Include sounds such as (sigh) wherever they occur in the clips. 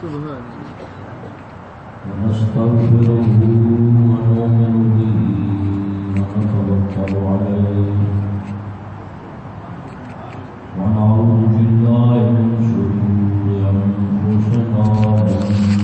سبحان ونستغفره ونؤمن به ونتوكل ونعوذ بالله من شرور أنفسنا ومن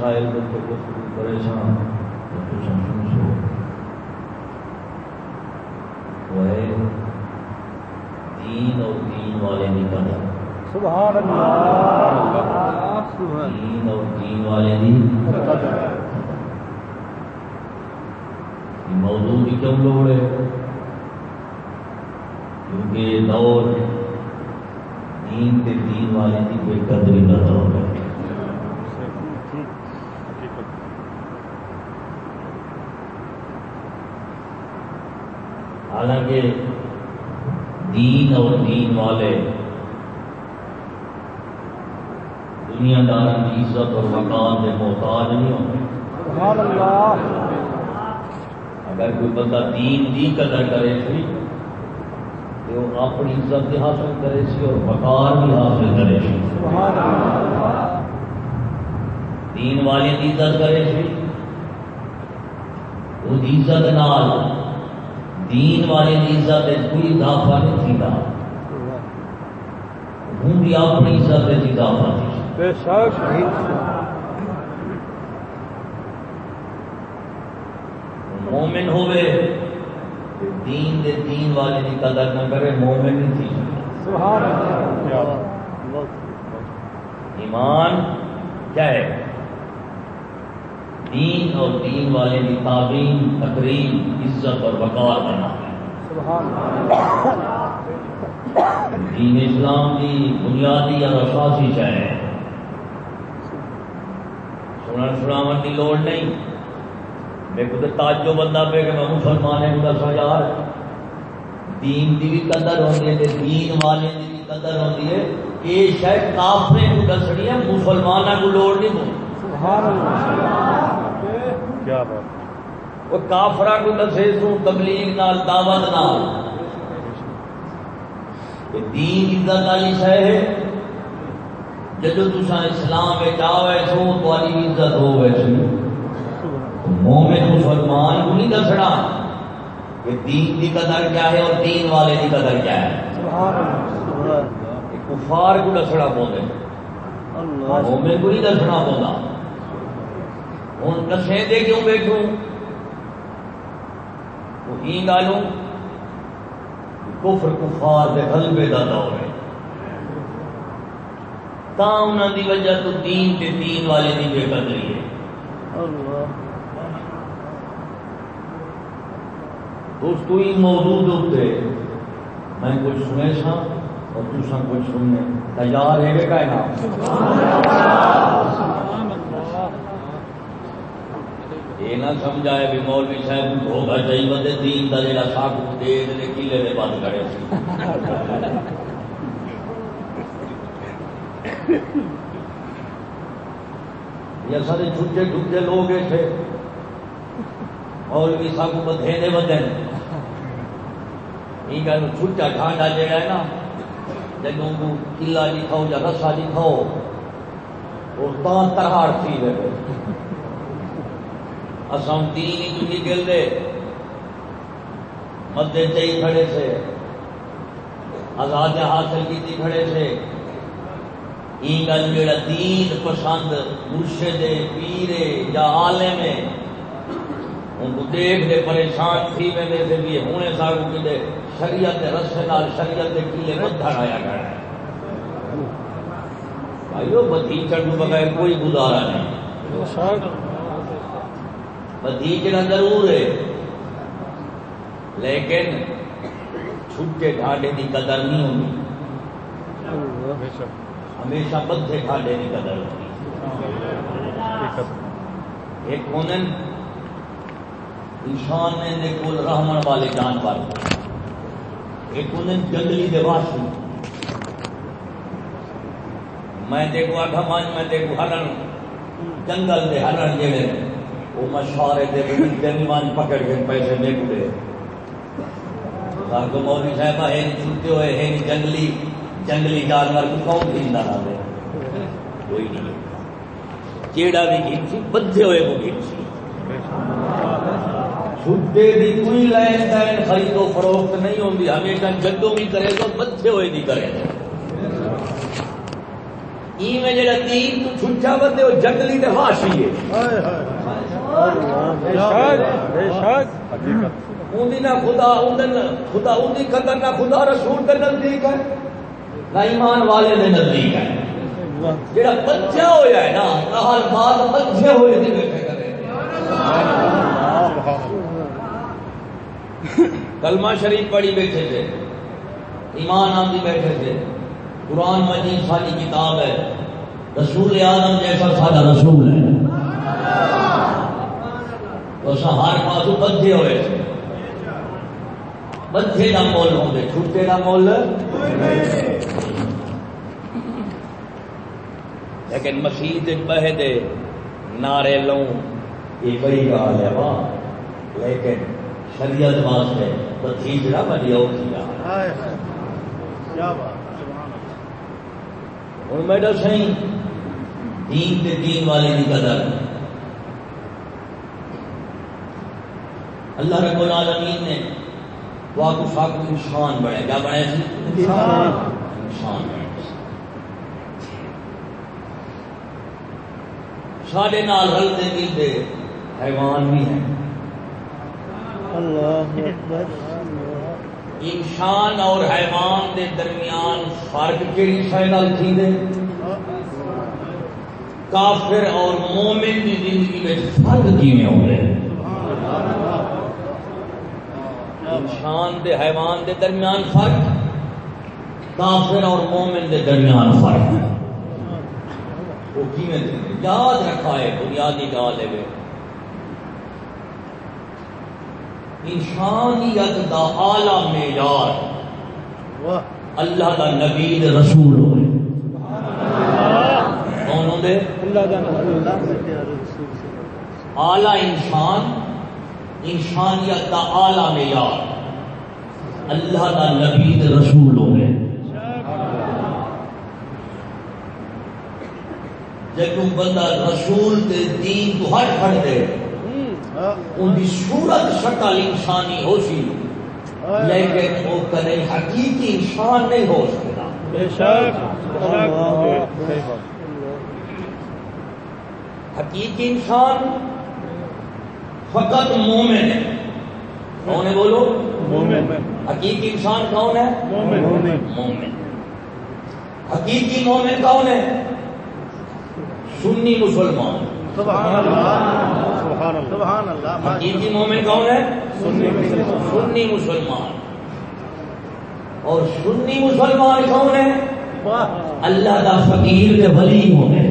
کو گفتگو پریشان وہ ہے دین اور دین والے قدر سبحان اللہ۔ دین اور دین والے یہ موضوع کی کیوں لوڑ ہے کیونکہ یہ دور دین کے دین والے کی بے قدری کا دور ہے حالانکہ دین اور دین والے دنیا دار کی عزت اور مکان کے محتاج نہیں ہوتے اگر کوئی بندہ دین دی قدر کرے سی تو اپنی عزت بھی حاصل کرے سی اور مکان بھی حاصل کرے سی۔ دین والے کی عزت کرے سی۔ وہ عزت نال دین والے کی عزت ہے کوئی اضافہ نہیں تھا ہوں بھی اپنی عزت ہے اضافہ تھی۔ بے شک۔ مومن ہوئے دین دے دین والے کی قدر نہ کرے مومن نہیں تھی۔ سبحان اللہ۔ ایمان کیا ہے؟ دین اور دین والے کی تعلیم تقریب عزت اور وقار بنا ہے دین اسلام کی بنیادی اور اساسی شہ ہے۔ سنن سناون کی لوڑ نہیں۔ میرے کو تو تاجو بندہ پہ کہ میں مسلمان ہوں دسا یار۔ دین کی بھی قدر ہوتی ہے دین والے کی بھی قدر ہوتی ہے۔ یہ شاید کافرے کو دسنی ہے مسلمانوں کو لوڑ نہیں ہوتی سبحان اللہ۔ کیا بات وہ کافرا کو دسے سو تبلیغ نال دعوت نال۔ دین عزت والی شہ ہے۔ جدو اسلام میں جاوے سو تاری عزت ہو ویسی مومن مسلمان کو نہیں دسنا کہ دین کی قدر کیا ہے اور دین والے کی قدر کیا ہے۔ کفار کو دسنا پوندے مومن کو نہیں دسنا پوندا۔ ہوں دسے دے کیوں بیٹھوں؟ وہ ہی گالوں کفر کفار دے غلبے دا دور ہے۔ تا انہاں دی وجہ تو دین تے دین والے دی بے قدری ہے۔ اللہ دوستو یہ موضوع دے اوتے میں کچھ سنے سا اور تساں کچھ سننے۔ تیار ہے کہ نا یہ نہ سمجھائے بھی مولوی صاحب ہوگا چاہیے بندے دین کا جڑا ساگ دے دے کلے دے بند کرے یہ سارے چھٹے چھٹے لوگ تھے مولوی صاحب کو بدھے دے بدے یہ گل چھٹا ٹھانڈا جڑا ہے نا جدوں کو قلعہ لکھاؤ یا رسا لکھاؤ وہ تاں ترہاڑ تھی۔ رہے اسام دین ہی نہیں گل دے مدے چئی کھڑے سے آزاد حاصل کی تھی کھڑے سے این گل جڑا دین پسند مرشد پیرے یا عالم ہے، ان کو دیکھ دے، پریشان تھی میں دے سے بھی ہونے ساگو کی دے۔ شریعت دے رسے نال شریعت کیلے بدھر آیا گیا۔ ہے بھائیو بدھیچڑ کو بغیر کوئی گزارا نہیں۔ بے بدیجنا ضرور ہے لیکن چھٹے ڈھاڈے کی قدر نہیں ہوگی ہمیشہ بدھے ڈھاڈے کی قدر ہوگی حقیقت ایک ہونن انسان نے دے کول رحمن والے جانور۔ ایک ہونن جنگلی دے واشی میں دیکھو آگا مان میں دیکھو ہرن۔ جنگل دے ہرن جڑے وہ مشورے دے بھی مان پکڑ کے پیسے لے دے کو مولوی صاحب ہے چھوٹے ہوئے ہیں جنگلی جنگلی جانور کو کون زندہ نہ دے کوئی نہیں چیڑا بھی گھنسی بدھے ہوئے کو گھنسی چھٹے دی کوئی لین دین خرید و فروخت نہیں ہوتی ہمیشہ جدوں بھی کرے تو بدھے ہوئے نہیں کرے ای میں جڑا تین تو چھٹا بندے وہ جنگلی دے ہاشی ہے نہ خدا خدا اندی قدر نہ خدا رسول کے نزدیک ہے نہ ایمان والے دے نزدیک ہے جڑا بچہ ہویا ہے نا ہر بات بچے ہوئے دی بیٹھے کرے کلمہ شریف پڑھی بیٹھے تھے۔ ایمان آدھی بیٹھے تھے۔ قرآن مجید ساری کتاب ہے۔ رسول آدم جیسا سارا رسول ہے۔ تو ہر پاس بدھے ہوئے تھے۔ بدھے کا مول ہوں گے چھوٹے کا مول لیکن مسیح بہ دے نعرے لوں۔ یہ بڑی گال ہے واہ۔ لیکن شریعت واسطے بتیجڑا بڑی اور کیا بات ہوں میڈم سی دین تے دین والے کی قدر۔ اللہ رب العالمین نے واقع فاق انسان بنے کیا سی انسان بنے سارے نال رلتے ملتے حیوان بھی ہیں۔ انسان اور حیوان دے درمیان فرق کہڑی شاید تھی دے؟ کافر اور مومن کی زندگی میں فرق کیویں ہو رہے انسان دے حیوان دے درمیان فرق کافر اور مومن دے درمیان فرق۔ وہ دے؟ یاد رکھا ہے بنیادی گال ہے انسانیت دا اعلی معیار اللہ کا نبی دے رسول ہوئے۔ کون ہوں دے؟ اللہ کا رسول۔ اعلی انسان انسانیت کا اعلی معیار اللہ کا نبی رسول ہوئے جب بندہ رسول دے دین تو ہٹ ہٹ دے ان کی صورت شکل انسانی ہو سی۔ لیکن وہ کدے حقیقی انسان نہیں ہو سکتا۔ بے شک۔ حقیقی انسان فقط مومن ہے۔ کون ہے بولو حقیقی انسان کون ہے؟ مومن۔ حقیقی مومن کون ہے؟ سنی مسلمان۔ سبحان اللہ۔ سبحان اللہ۔ سبحان اللہ حقیقی مومن کون ہے؟ سنی مسلمان۔ اور سنی مسلمان کون ہے؟ واہ۔ اللہ کا فقیر دے ولی سبحان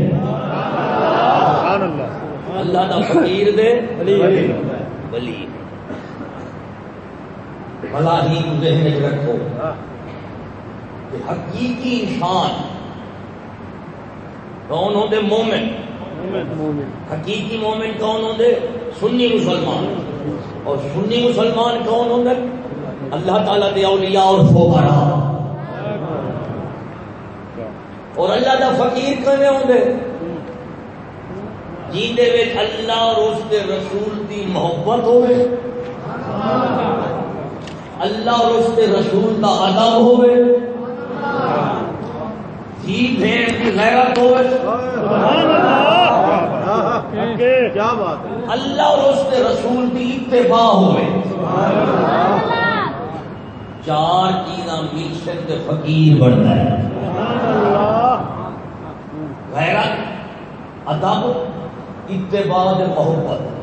اللہ کا فقیر دے ولی۔ بلا ہی ذہن میں رکھو کہ حقیقی انسان کون ہوتے مومن۔ حقیقی مومن کون ہوتے سنی مسلمان۔ اور سنی مسلمان کون ہوتے اللہ تعالیٰ دے اولیاء اور فوکرا اور اللہ دا فقیر کہنے ہوتے جیندے وچ اللہ اور اس دے رسول دی محبت ہوئے۔ اللہ اور اس دے رسول دا ادب ہوئے۔ جی بھیڑ کی غیرت ہوئے۔ کیا بات ہے؟ اللہ اور اس کے رسول کی اتباع ہوئے۔ چار چیزاں ملشن کے فقیر بنتا ہے۔ غیرت ادب اتباع محبت۔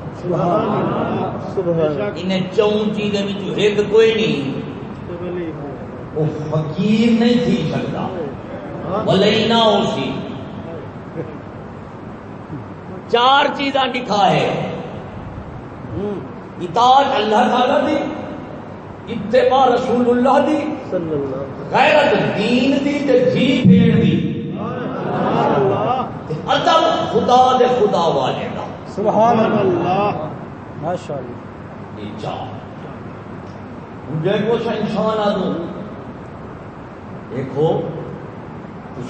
انہیں چون چیزیں میں ایک کوئی نہیں۔ وہ فقیر نہیں تھی سکتا ولی نہ ہو سی چار چیزاں لکھا ہے۔ اطاعت اللہ تعالی دی اتباع رسول اللہ دی غیرت دین دی تے جی بھیڑ دی۔ ادب خدا دے خدا والے دا۔ سبحان اللہ۔ یہ انسان آ دوں دیکھو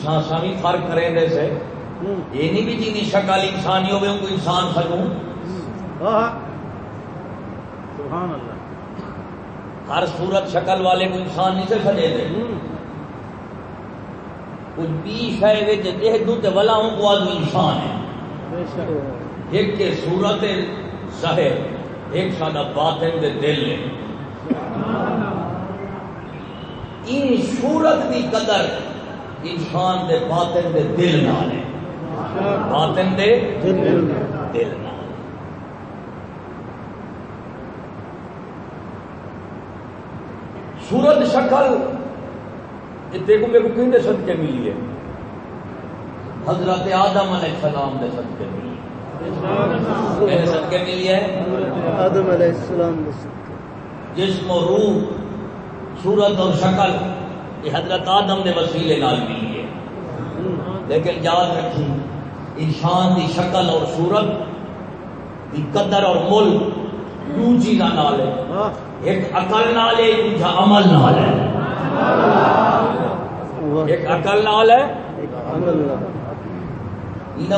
سانسا بھی فرق کریں دے سے۔ یہ نہیں بھی جی شکل انسانی ہوگی ان کو انسان سکوں سبحان اللہ۔ ہر صورت شکل والے کو انسان نہیں سے سجے دے۔ کچھ دیکھ دوں ہوں آدمی انسان ہے۔ ایک کے صورت ظاہر ایک سادہ باطن دے دل ہے۔ ان صورت دی قدر انسان دے باطن دے دل نال ہے۔ باطن دے دل دل نال۔ صورت شکل یہ دیکھو میرے کو کہیں صدقے ملی ہے؟ حضرت آدم علیہ السلام دے صدقے ملی صدقے ملی ہے؟ آدم علیہ السلام جسم و روح صورت اور شکل یہ حضرت آدم نے وسیلے نال ملی ہے۔ لیکن یاد رکھی انسان دی شکل اور صورت دی قدر اور مل دو چیزاں نال ہے۔ ایک عقل نال ہے دوجا عمل نال ہے۔ ایک عقل نال ہے۔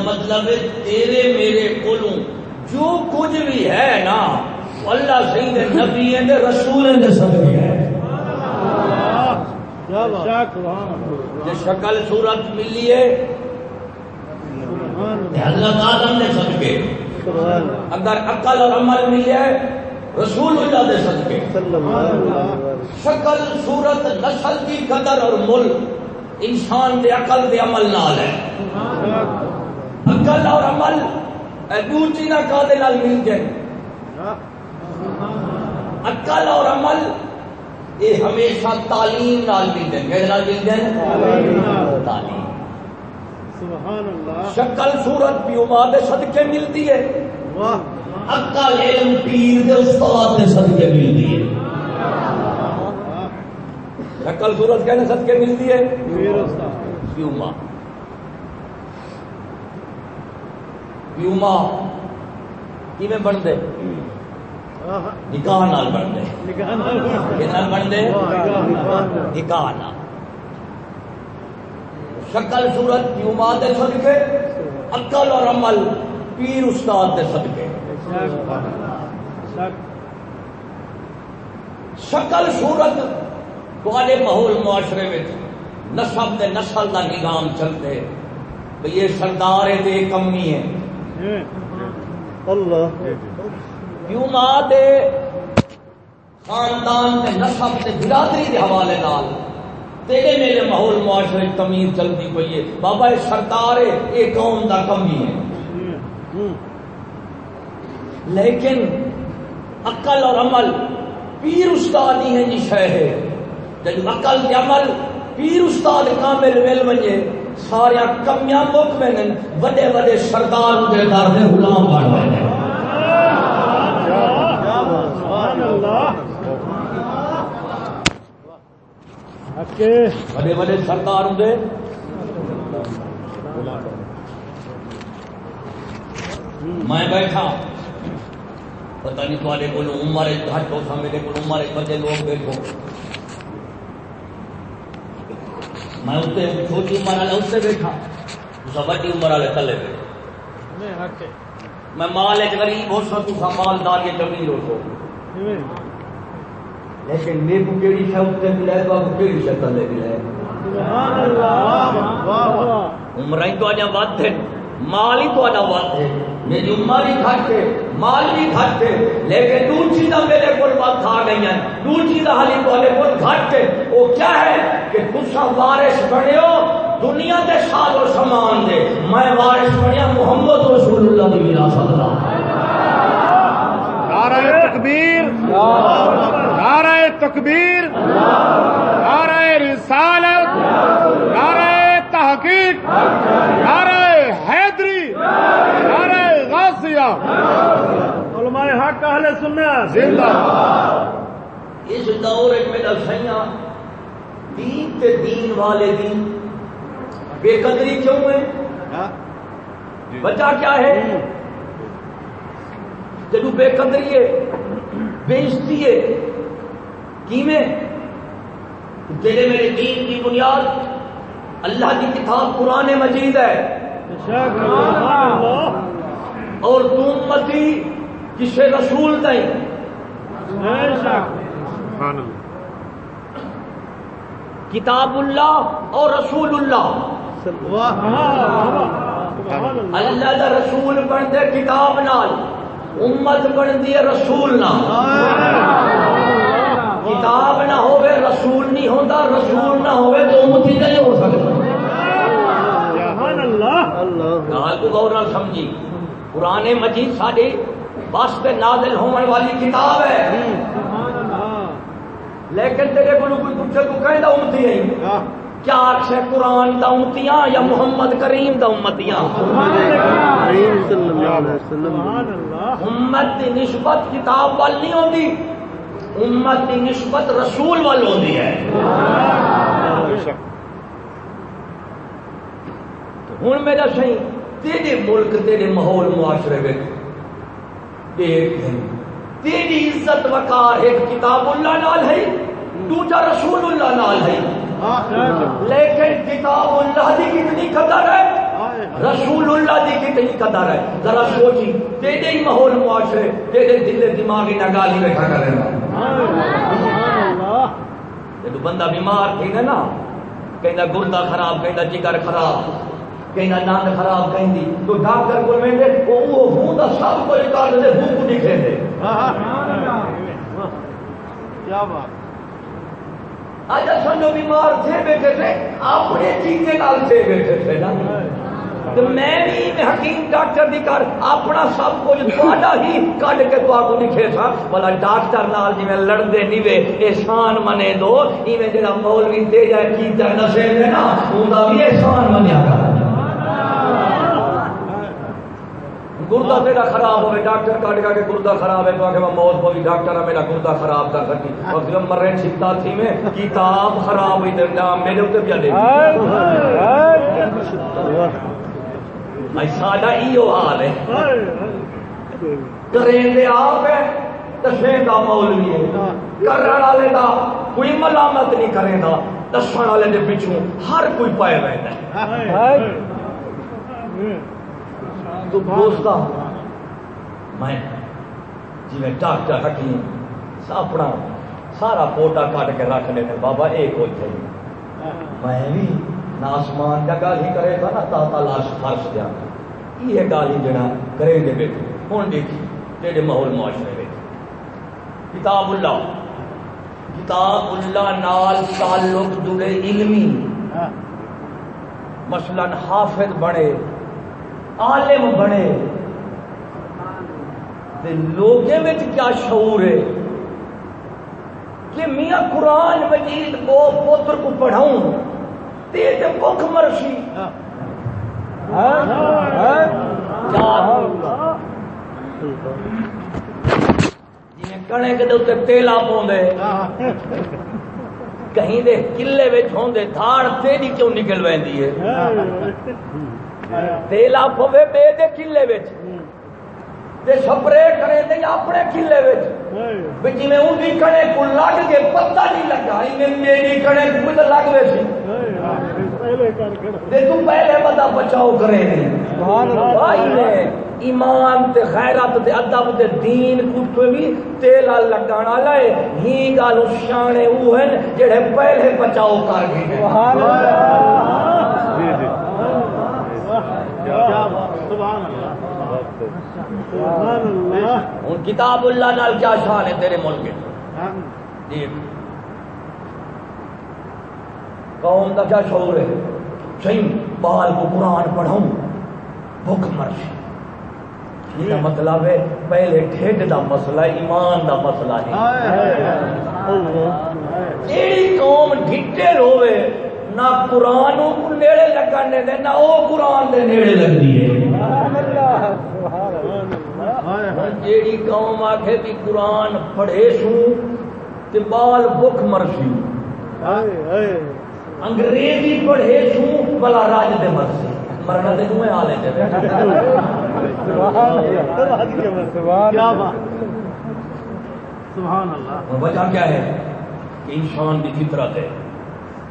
مطلب ہے تیرے میرے کولوں جو کچھ بھی ہے نا اللہ سید نبی ہے دے رسول ہے۔ دے صدقے ہے یہ شکل صورت ملی ہے حضرت آدم نے صدقے اگر عقل اور عمل ملے رسول اللہ دے صدقے شکل صورت نسل کی قدر اور مل انسان دے عقل دے عمل نال ہے۔ عقل اور عمل اے دو چیزاں کا دے نال مل جائیں عقل اور عمل یہ ہمیشہ تعلیم نال مل جائیں کہتے نال مل جائیں تعلیم۔ سبحان اللہ۔ شکل صورت بھی اماد صدقے ملتی ہے۔ واہ۔ عقل علم پیر دے استاد دے صدقے ملتی ہے شکل صورت کہنے صدقے ملتی ہے پیوما پیوما کیویں بن دے؟ نکاح نال بن دے۔ کہنا بن دے؟ نکاح نال۔ شکل صورت پیوما دے صدقے؟ عقل اور عمل پیر استاد دے صدقے۔ شکل صورت تھوڑے ماحول معاشرے میں نسب دے نسل دا نظام چلتے بھئی یہ سردار ہے دے کمی ہے۔ اللہ۔ کیوں ماں دے خاندان دے نسب دے برادری دے حوالے نال تیرے میرے ماحول معاشرے تمیز چلتی پئی ہے۔ بابا یہ سردار ہے یہ قوم دا کمی ہے۔ لیکن عقل اور عمل پیر استاد ہی ہے جی شہ ہے۔ جب عقل کے عمل پیر استاد کامل ویل ونجے، سارے کمیاں مک میں وڈے وڈے سردار دے در دے غلام بن گئے۔ سبحان بڑے بڑے سردار ہوں میں بیٹھا پتہ نہیں تھوڑے کو عمر گھٹ ہو میرے کو عمر بڑے لوگ بیٹھو۔ میں اتنے چھوٹی عمر والے اتنے بیٹھا۔ تو بڑی عمر والے تھلے بیٹھے۔ میں مال ایک غریب ہو سا تو مالدار کے کبیر ہو سو۔ لیکن میرے کو کیڑی شے اتنے ملے تو آپ کیڑی شے تھلے ملے؟ سبحان اللہ واہ واہ عمر ہی تو ود ہے مال ہی تو ود ہے میری عمر ہی گھٹ ہے مال بھی گھٹ ہے لیکن دو چیزاں میرے کو بات آ گئی ہیں۔ دو چیزاں حالی تو کو گھٹ ہے وہ کیا ہے کہ تسا وارث بنے ہو، دنیا دے ساز و سامان دے۔ میں وارث بنیا محمد رسول اللہ دی وراثت دا۔ نعرہ تکبیر۔ نعرہ تکبیر۔ نعرہ رسالت۔ نعرہ تحقیق۔ نعرہ حیدری۔ نعرہ غازیہ علماء حق اہل سنت۔ زندہ اس دور میرا سیاں دین تے دین والے دین بے قدری کیوں ہے وجہ کیا ہے؟ جدو بے قدری ہے بےزتی ہے کیویں؟ تیرے میرے دین کی بنیاد اللہ کی کتاب قرآن مجید ہے۔ سبحان اللہ اور امتی کسے رسول نہیں۔ اللہ کتاب اللہ اور رسول اللہ۔ اللہ اللہ دا رسول بنتے کتاب نال امت بنتی ہے رسول نال۔ کتاب نہ ہوئے رسول نہیں ہوتا رسول نہ ہوئے تو امتی نہیں ہو سکتا۔ اللہ۔ کو غور نال سمجھی۔ قرآن مجید ساری واسطے نازل ہونے والی کتاب ہے۔ لیکن تیرے کو کوئی پوچھے تو کہیں دا امتی ہے۔ کیا آخ ہے قرآن دا امتیاں یا محمد کریم دا امتیاں؟ امت کی نسبت کتاب وال نہیں ہوتی امت کی نسبت رسول وال ہوتی ہے۔ ہوں میرا سی تیرے ملک، تیرے ماحول، معاشرے میں دیکھ تیری عزت وقار ایک کتاب اللہ نال ہے، دوجا رسول اللہ نال ہے۔ لیکن کتاب اللہ کی کتنی قدر ہے؟ رسول اللہ کی کتنی قدر ہے؟ ذرا سوچی، تیرے ہی ماحول، معاشرے، تیرے دل، دماغی نہ گالی بیٹھا کرے گا بندہ بیمار تھی نا نا کہیں گردہ خراب کہیں جگر خراب۔ کہیں دند خراب کہیں دی تو ڈاکٹر کو میں وہ وہ ہوں دا سب کو نکال دے ہوں کو دکھے دے۔ کیا بات؟ آج سنو بیمار تھے بیٹھے تھے اپنے چیزیں نال تھے بیٹھے تھے نا۔ تو میں بھی حکیم ڈاکٹر دی کر اپنا سب کچھ تھوڑا ہی کڈ کے تو کو لکھے تھا بلا ڈاکٹر نال جی میں لڑدے نیوے احسان منے دو۔ ایویں جڑا مولوی دے جائے کی تے نشے دے نا؟ اوندا بھی احسان منیا کر۔ گردہ تیرا خراب ہوئے، ڈاکٹر کاٹ کا کہ گردہ خراب ہے، تو آگے میں موت ہوئی ڈاکٹر میرا گردہ خراب کر سکی اور پھر مر رہے چھتا تھی میں، کتاب خراب ہوئی دے نام میرے اتنے بھی دے۔ بھائی ساڈا ایو حال ہے۔ کریں دے آپ ہے، دسیں دا مولوی ہے۔ کرن والے دا کوئی ملامت نہیں کرے دا۔ دسن والے دے پیچھوں ہر کوئی پائے رہتا ہے۔ تو دوستا میں جی میں ڈاکٹر حکیم اپنا سارا پوٹا کٹ کے رکھ لیتے بابا ایک ہو جائے۔ میں بھی نہ آسمان کا گالی کرے گا نہ تاتا لاش فرش دیا۔ یہ گالی جڑا کریں گے بیٹھے ہوں دیکھی تیرے ماحول معاشرے میں۔ کتاب اللہ۔ کتاب اللہ نال تعلق جڑے علمی۔ مثلا حافظ بنے۔ عالم بنے۔ تے لوگے وچ کیا شعور ہے کہ میاں قرآن مجید کو پوتر کو پڑھاؤں تے تے بھوک مرسی جی کنے کے دے تیلا پوندے کہیں دے کلے وچ ہوندے دھاڑ تیری کیوں نکل ویندی ہے؟ تیلا پوے بے دے کلے وچ تے سپرے کرے تے اپنے کلے وچ جی میں اونی کنے کو لگ کے پتہ نہیں لگا میں میری کنے کو تے لگ وے سی تے تو پہلے بندہ بچاؤ کرے بھائی نے ایمان تے خیرت تے ادب تے دین کو بھی تیلا لگانا لائے ہی گالو شانے او ہیں جڑے پہلے بچاؤ کر گئے سبحان جی جی سبحان اللہ سبحان اللہ ہوں کتاب اللہ نال کیا شان ہے تیرے ملک کے دیکھ قوم کا کیا شعور ہے؟ صحیح بال کو قرآن پڑھاؤں بھوک مرشی۔ یہ مطلب ہے پہلے ڈھڈ دا مسئلہ ایمان دا مسئلہ ہے۔ جیڑی قوم ڈھٹے روے نہ قرآن کو نیڑے لگن دے نہ وہ قرآن دے نیڑے لگتی ہے۔ جیڑی قوم آکھے بھی قرآن پڑھے سو تے بال بھوک مرسی۔ انگریزی پڑھے سو بلا راج دے مرسی۔ مرنا دے دوئے آلے بات۔ سبحان اللہ۔ وجہ کیا ہے؟ کہ انسان کی فطرت ہے۔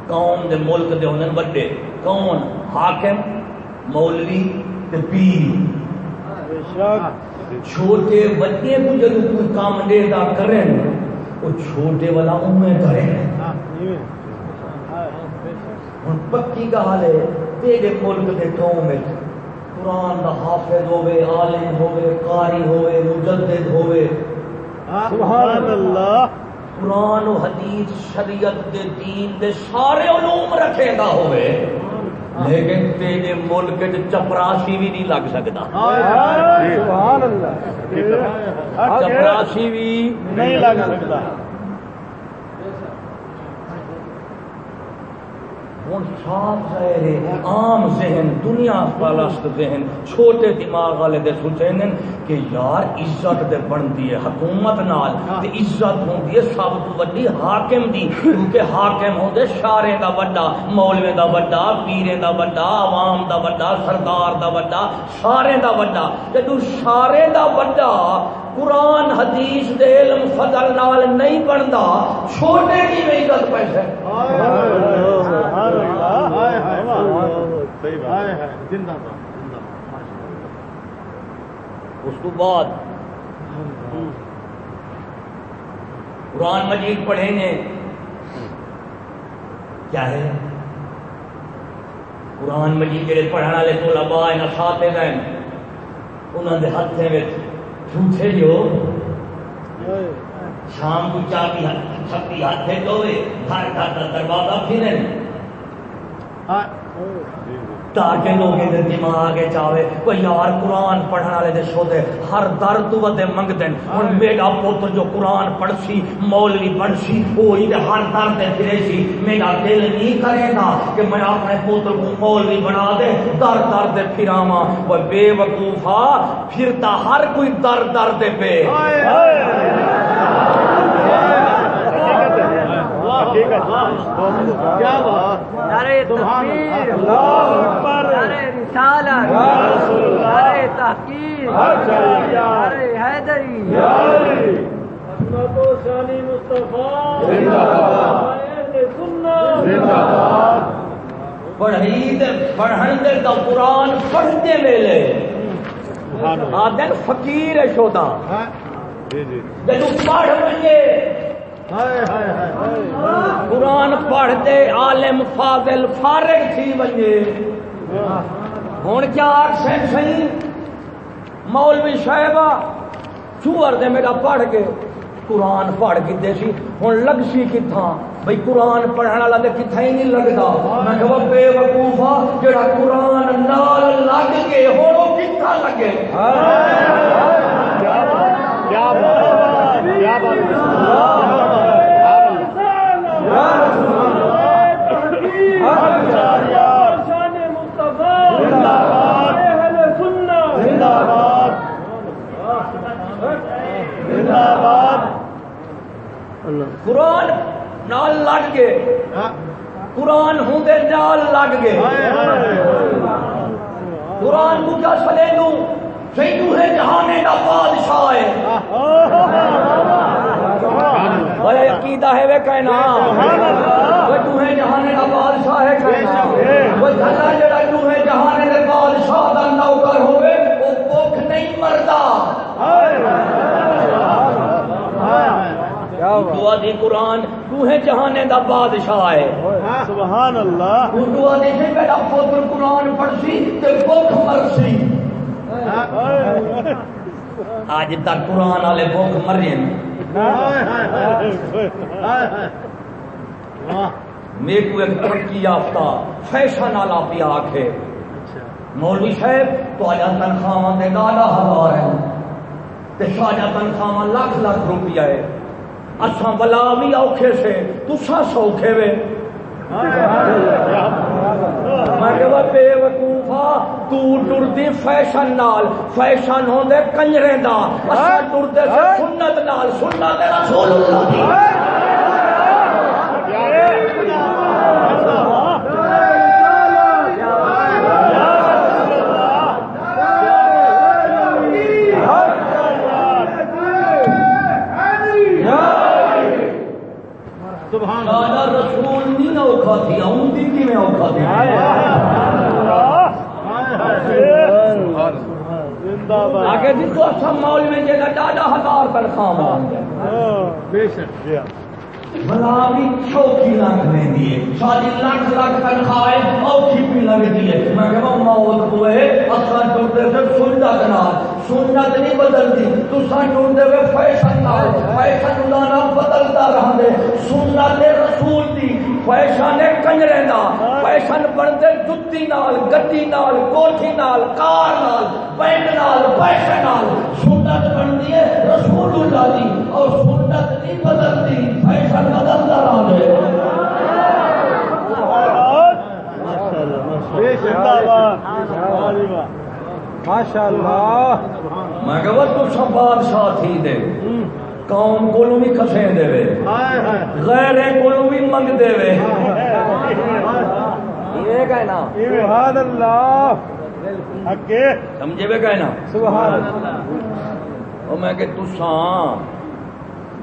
قوم دے ملک دے ہونے بڑے کون؟ حاکم مولوی تے پیر۔ بے شک۔ چھوٹے بچے کو جب کوئی کام دے دا کریں وہ چھوٹے والا انہیں کریں شک ہن پکی گل ہے تیرے ملک دے قوم وچ قرآن دا حافظ ہوے عالم ہوے قاری ہوے مجدد ہوے سبحان اللہ قرآن و حدیث شریعت دے دین دے سارے علوم رکھے گا ہوئے لیکن تیرے ملک چپراسی بھی نہیں لگ سکتا۔ سبحان اللہ۔ چپراسی بھی نہیں لگ سکتا۔ ہوں صاف ظاہر ہے عام ذہن دنیا پرست ذہن چھوٹے دماغ والے دے سوچیں کہ یار عزت دے بنتی ہے حکومت نال تے عزت ہوندی ہے سب تو بڑی حاکم دی۔ کیونکہ حاکم ہوندے شارے دا بڑا مولوی دا بڑا پیرے دا بڑا عوام دا بڑا سردار دا بڑا سارے دا بڑا جدو سارے دا بڑا قرآن، حدیث دے علم، فضل نال نہیں بندا، چھوٹے کی میں عزت پیسے اس کو بعد قرآن مجید پڑھیں گے۔ کیا ہے؟ قرآن مجید جڑے پڑھنے والے تو لبا نساتے ہیں انہوں نے ہاتھیں میں جھوٹے جو شام کو چابی چھپی ہاتھیں دھوے گھر گھر کا دروازہ پھرے تاکہ لوگ دے دماغ چاہے کوئی یار قرآن پڑھنے والے دے سو دے ہر در تو ودے منگ دین ہن میرا پتر جو قرآن پڑھ سی مولوی بن سی وہی تے ہر در تے پھرے سی۔ میرا دل نہیں کرے گا کہ میں اپنے پتر کو مولوی بنا دے در در دے پھراواں۔ وہ بے وقوفا پھرتا ہر کوئی در در دے پہ کیا بات نعرے سبحان تکبیر اللہ اکبر نعرے رسالت یا رسول اللہ نعرے تحقیق۔ حیدری۔ شانی مصطفیٰ۔ زندہ باد۔ زندہ باد۔ پڑھی دے پڑھن دے دا قرآن پڑھتے ویلے۔ سبحان اللہ۔ آدن فقیر ہے شودا۔ ہاں۔ جی جی۔ جدو پڑھ ہائے قرآن پڑھ دے عالم فاضل فارغ تھی بنجے ہوں کیا آخ سی مولوی صاحبہ چور دے میرا پڑھ کے قرآن پڑھ کے سی۔ ہوں لگ سی کتھاں۔ بھئی قرآن پڑھنے والا تو کتھا ہی نہیں لگتا میں کہ بے وقوفا جڑا قرآن نال لگ کے ہوں وہ کتھا لگے۔ کیا بات کیا بات کیا بات زندہ باد زندہ باد قرآن نال لگ گئے۔ قرآن ہوں دے نال لگ گئے۔ قرآن کو کیا دوں سیدو ہے جہانے کا بادشاہ ہے۔ عقیدہ ہے وہ کہنا وہ تو ہے جہانے کا بادشاہ ہے کہنا وہ جھلا جڑا تو ہے جہانے کے بادشاہ دا نوکر ہوے وہ بھوک نہیں مردا دعا دی قرآن تو ہے جہانے دا بادشاہ ہے سبحان اللہ سے میرا پوتر قرآن پڑھسی تے بھوک مرسی آج تک قرآن والے بھوک مرے میرے ایک ترقی یافتہ، فیشن والا پیا آخے مولوی صاحب، تو آجا تنخواہ دے گالا ہزار ہے تے تنخواہ لاکھ لاکھ روپیہ ہے۔ اساں بلا بھی اوکھے سے تسا سوکھے وے۔ میں کہ وہ بے وقوفا تو ٹردی فیشن نال فیشن ہوندے کنجرے دا اساں ٹردے سے سنت نال سنت رسول اللہ دی سبحان سادہ رسول نہیں نہ اوکھا تھی اون دی کی میں اوکھا تھی زندہ باد آگے جی تو اچھا مول میں جگہ ڈاڈا ہزار تنخواہ مانگے بے شک۔ بلا بھی چوکی لاکھ میں دیے۔ ساری لاکھ لاکھ تنخواہ ہے اوکھی بھی لگ دیے میں کہ موت ہوئے اصلا ٹوٹے سے سنت نال سنت نہیں بدلتی تو سن ٹوٹے ہوئے فیشن نال۔ فیشن لانا بدلتا رہا دے سنت رسول دی فیشن کنجرے دا فیشن بنتے جتی نال گڈی نال کوٹھی نال کار نال بینڈ نال پیسے نال۔ سنت بنتی ہے رسول اللہ دی اور سنت نہیں بدلتی فیشن بدلتا رہا دے بے شک زندہ باد۔ ماشاء اللہ میں کہ وہ تو سب بادشاہ تھی دے۔ قوم کو بھی کسیں دے وے؟ ہائے ہائے۔ غیر کو بھی منگ دے وے۔ یہ کہنا سبحان اللہ۔ اگے سمجھے وے کہنا سبحان اللہ۔ میں کہ تساں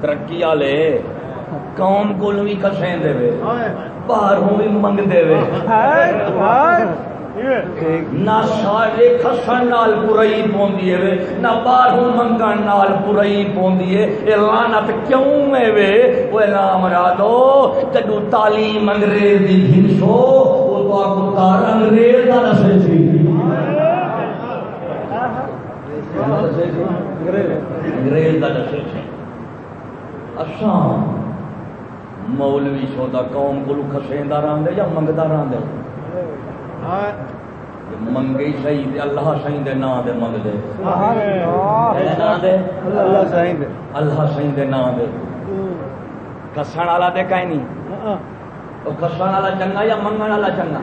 ترقی والے قوم کو بھی کسیں دے وے؟ ہائے۔ باہروں بھی منگ دے وے۔ ہائے۔ ہائے۔ نہ سارے کسن نال برائی پوندی ہے نہ باہروں منگن نال برائی پوندی ہے۔ اے لعنت کیوں وے؟ نام رادو جدو تعلیم انگریز دی گھنسو او تو تار انگریز دا نسے انگریز دا نسے اساں اچھا، مولوی سودا قوم کو کسیندا رہندے یا منگدا رہندے منگی تے اللہ صحیح دے نام دے منگ دے۔ اللہ۔ دے۔ اللہ دے دے نام دے۔ کسن والا تے کہیں نہیں۔ او کسن والا چنگا یا منگن والا چنگا؟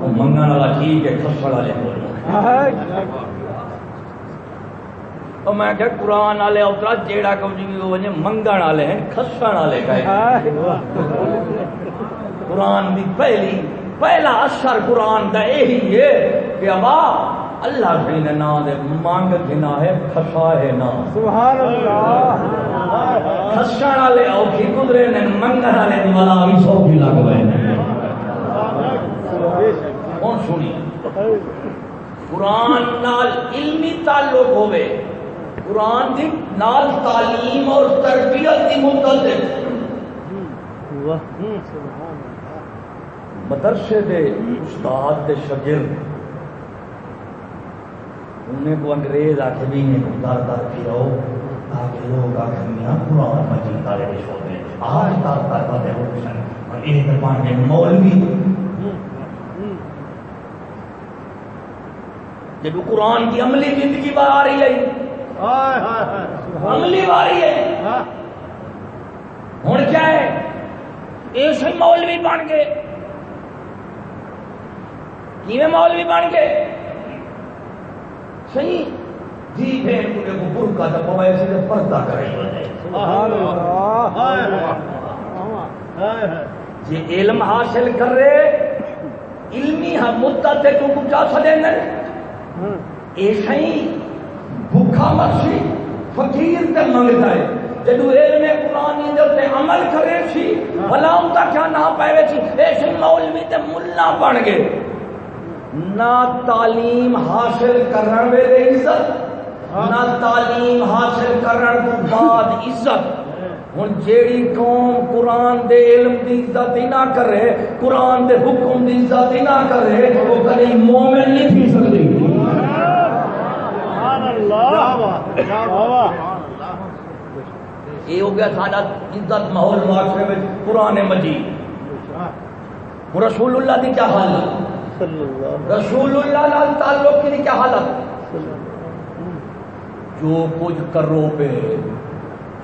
او منگن والا ٹھیک ہے کسن والے بولو ہائے۔ او میں کہ قرآن والے اترا جیڑا کم جی منگن والے ہیں کسن والے کہیں۔ قرآن پہلی پہلا اثر قرآن دا یہی ہے کہ ابا، اللہ صحیح دے نام دے مانگ گنا ہے، کھسا ہے نام سبحان اللہ خسن والے اوکھی گزرے نے، منگن والے دی والا بھی سوکھی لگ گئے نے۔ سنی؟ قرآن نال علمی تعلق ہوئے۔ قرآن دی نال تعلیم اور تربیت دی متعلق۔ مدرسے دے استاد دے شاگرد۔ انہیں کو انگریز آکھے بھی انہیں کو در در پھراؤ تاکہ لوگ آکھے میاں قرآن مجید تارے دے شوتے آج در در باتیں ہو سن اور ایک دربان کے مولوی۔ جب قرآن کی عملی زندگی بار آ رہی ہے عملی باری ہے۔ ہاں۔ ہوں کیا ہے؟ ایسے مولوی بن گئے۔ کیویں مولوی بن گئے صحیح۔ جی پھر کو کو برکا تا پوائے سے پردہ کرے سبحان اللہ۔ ہائے ہائے۔ ہائے جی علم حاصل کر رہے علمی ہم مدت تے تو کچھ جا سدے ایسا ہی بھوکا مرسی فقیر تے منگتا ہے جدو علم قرآن دے تے عمل کرے سی بھلا ان کا کیا نہ پائے سی ایسے مولوی تے ملا بن گئے۔ نہ تعلیم حاصل کرنے ویلے عزت نہ تعلیم حاصل کرنے تو بعد عزت۔ ہوں جیڑی قوم قرآن دے علم دی عزت ہی نہ کرے قرآن دے حکم دی عزت ہی نہ کرے وہ کبھی مومن نہیں تھی سکتی۔ یہ ہو گیا سارا عزت ماحول معاشرے میں قرآن مجید۔ رسول اللہ دی کیا رسول اللہ نال تعلق کی کیا حالت جو کچھ کرو پہ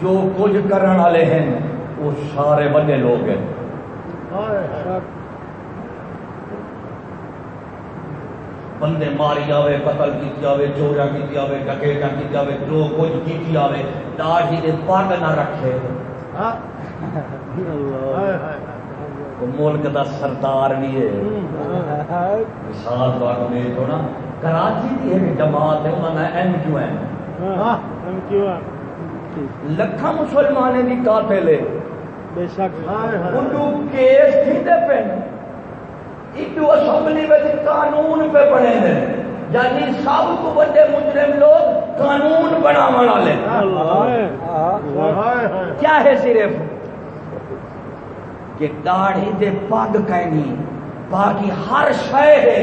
جو کچھ کرن والے ہیں وہ سارے بڑے لوگ ہیں۔ بندے ماری جاوے قتل کی جاوے چوریا کی جاوے ڈکیٹا کی جاوے جو کچھ کی جاوے داڑھی دے پگ نہ رکھے۔ ملک دا سردار بھی ہے۔ مثال تو دے تو نا کراچی کی ایک جماعت ہے انہوں نے ایم کیو ایم لکھاں مسلمانے بھی قاتل ہے بے شک۔ اردو کیس تھیندے پن اردو اسمبلی میں قانون پہ بنے ہیں۔ یعنی سب کو بڑے مجرم لوگ قانون بنا والے۔ کیا ہے صرف؟ کہ داڑھی دے پگ کہنی باقی ہر شے ہے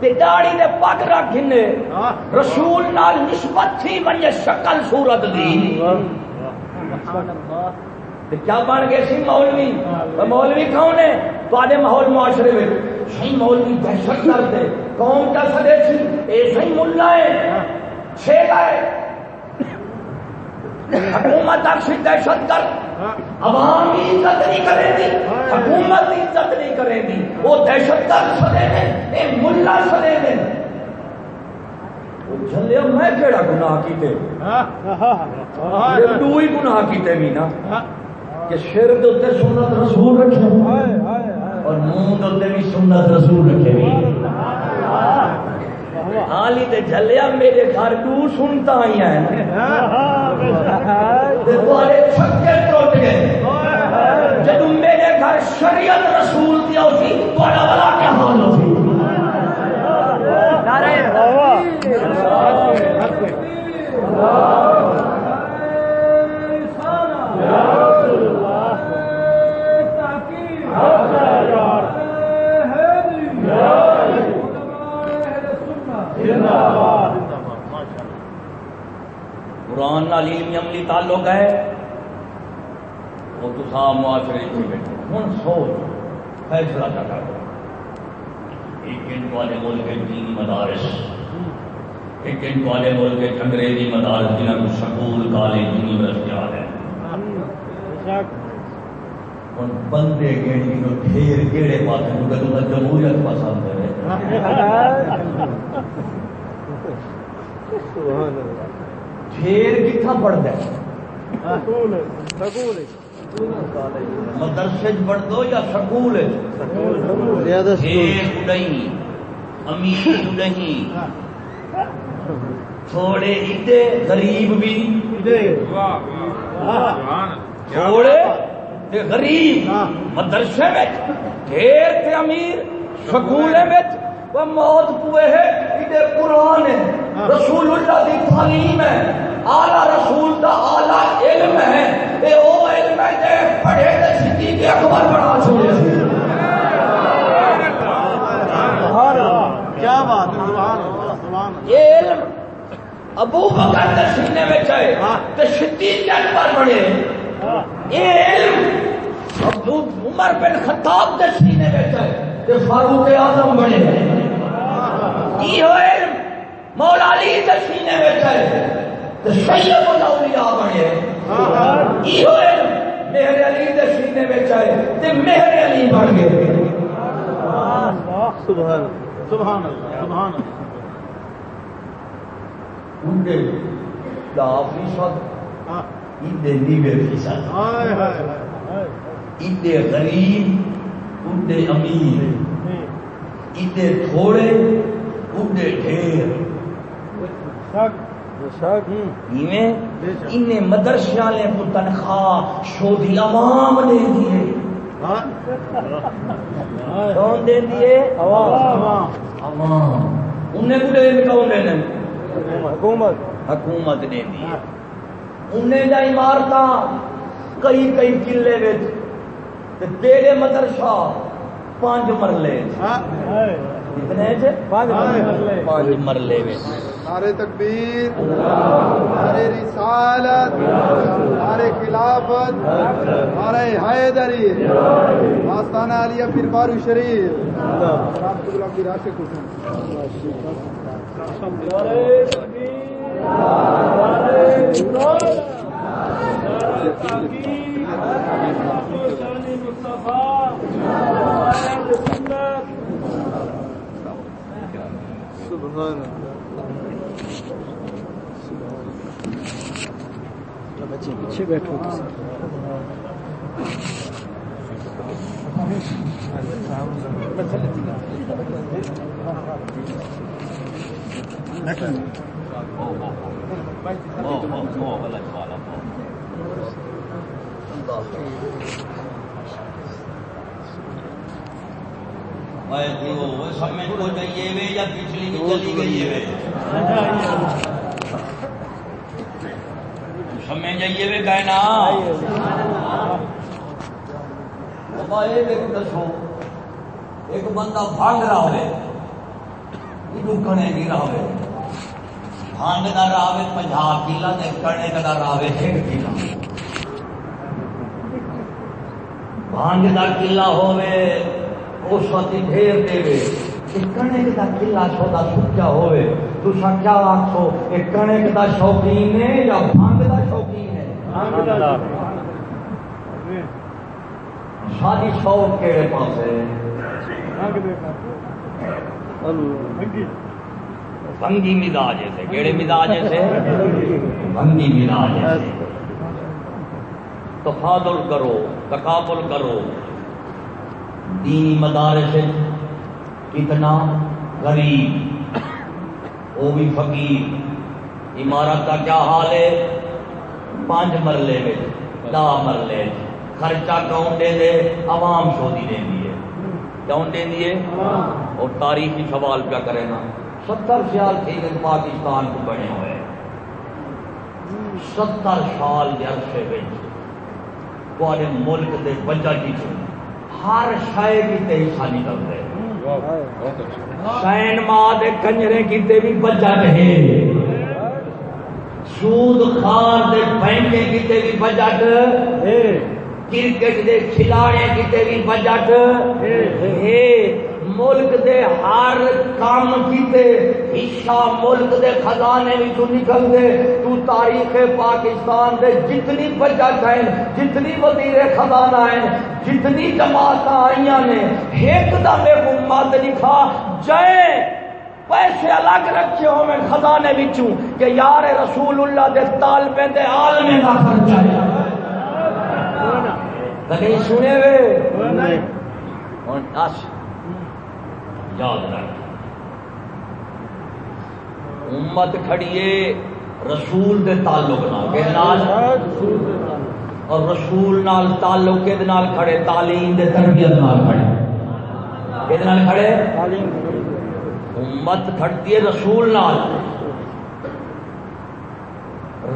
تے داڑھی دے پگ رکھنے رسول نال نسبت تھی ونجے شکل صورت دی۔ تے کیا بن گئے سی مولوی؟ مولوی کون ہے؟ تواڈے ماحول معاشرے میں۔ صحیح مولوی دہشت گرد ہے۔ قوم کا سدے سی اے صحیح ملا ہے۔ چھیڑا ہے حکومت اکثر دہشت گرد۔ عوام کی عزت نہیں کرے گی حکومت کی عزت نہیں کرے گی۔ وہ دہشت گرد سدے نے اے ملا سدے نے وہ میں کیڑا گناہ کیتے؟ دو ہی گناہ کیتے بھی نا۔ کہ شر دے اوتے سنت رسول رکھے۔ اور منہ دے اوتے بھی سنت رسول رکھے۔ بھی حالی تے جھلیا میرے گھر تو سنتا ہی تواڈے چھکے ٹوٹ گئے جب میرے گھر شریعت رسول دیا ہوتی تواڈا والا کیا حال نعرہ قرآن نال علمی عملی تعلق ہے، وہ تو صاحب معاشرے میں بیٹھے ہوں سوچ، فیصلہ کا کر ایک ان والے ملک کے دینی مدارس۔ ایک ان والے ملک کے انگریزی مدارس جنہوں کو سکول، کالج، یونیورسٹی آ رہے ہیں ہوں بندے گیڑی نو ڈھیر کیڑے پاس کیونکہ تو جمہوریت پسند ہے ڈھیر کتنا پڑھتا ہے مدرسے پڑھ دو یا سکول نہیں امیر نہیں تھوڑے ایڈے غریب بھی۔ تھوڑے تے غریب۔ مدرسے میں ڈھیر تے امیر وہ موت پوئے ہے ایڈے قرآن ہے. رسول اللہ دی تعلیم ہے. اعلیٰ رسول دا اعلیٰ علم ہے. اے او علم ہے جے پڑھے تے صدیق اکبر بنا چھوڑے. سی کیا بات ہے؟ سبحان اللہ سبحان اللہ. یہ علم ابو بکر کے سینے میں صدیق اکبر بنے. یہ علم ابو عمر بن خطاب کے سینے میں فاروق اعظم بنے. یہ علم مولا علی کے سینے میں چاہے تو سید الاولیاء بنے۔ یہ علم مہر علی کے سینے میں تو مہر علی بن گئے۔ سبحان سبحان اللہ سبحان اللہ۔ دا فیصد ہاں۔ انڈے نیوے فیصد ہائے ہائے ہائے انڈے غریب انڈے امیر۔ انڈے تھوڑے ڈھیر۔ انہیں کو تنخواہ شودی عوام دے دیے۔ ہاں۔ کون دے دیے؟ عوام۔ انہیں کو دے کون دے حکومت۔ حکومت نے دی انہیں دا کئی کئی قلعے وچ تے تیرے مدرسہ پانچ مرلے۔ ہاں۔ کتنے پانچ مرلے نعرے تکبیر نعرے رسالت نعرے خلافت نعرے حیدری آستانہ علیہ پیر بارو شریف اللہ کی راہ سے سبحان بچے پیچھے بیٹھو او او او او غلط کو یا پچھلی بھی چلی گئی جائیے کہنا دسو ایک بندہ بھاگ رہا ہوئے کنے کی راہ بھانگ کا راہ پنجاب کلا کنے کا راہ ایک کلا بھانگ کا کلا ہوے اس وقت ڈھیر دے کنک کا کلا سودا سچا ہوے تو کیا آخو یہ کنک کا شوقین ہے یا بھانگ کا شوقین ہے؟ شادی شوق کہڑے پاس ہے بنگی مزاج سے کہڑے مزاج سے بنگی مزاج سے تفادل کرو تقابل کرو۔ دینی مدارس کتنا غریب وہ بھی فقیر۔ عمارت کا کیا حال ہے؟ پانچ مرلے میں دا مرلے۔ خرچہ کون دے دے؟ عوام شودی دیں دیے۔ کون دیں دیے؟ اور تاریخی سوال کیا کرے نا ستر سال تھے پاکستان کو بنے ہوئے۔ ستر سال کے عرصے تے ملک کے بجٹ کی ہر شے کتے خالی کر رہے سین ماں کنجرے کیتے بھی بجٹ رہے سود خار دے بینکے کیتے بھی بجٹ کرکٹ دے کھلاڑے کیتے بھی بجٹ ملک دے ہر کام کیتے حصہ ملک دے خزانے وچوں نکل دے تو تاریخ پاکستان دے جتنی بجٹ ہیں جتنی وزیر خزانہ ہیں جتنی جماعت آئیاں نے ایک دم مت لکھا جے پیسے الگ رکھے ہوئے خزانے وچوں کہ یار رسول اللہ دے طالبے دے عالم دا خرچہ ہے۔ کدی سنے وے ہن دس۔ یاد رکھ۔ امت کھڑیے رسول دے تعلق نال اور رسول نال تعلق کے نال کھڑے تعلیم دے تربیت نال کھڑے۔ کہ نال کھڑے۔ امت کھڑتی ہے رسول نال۔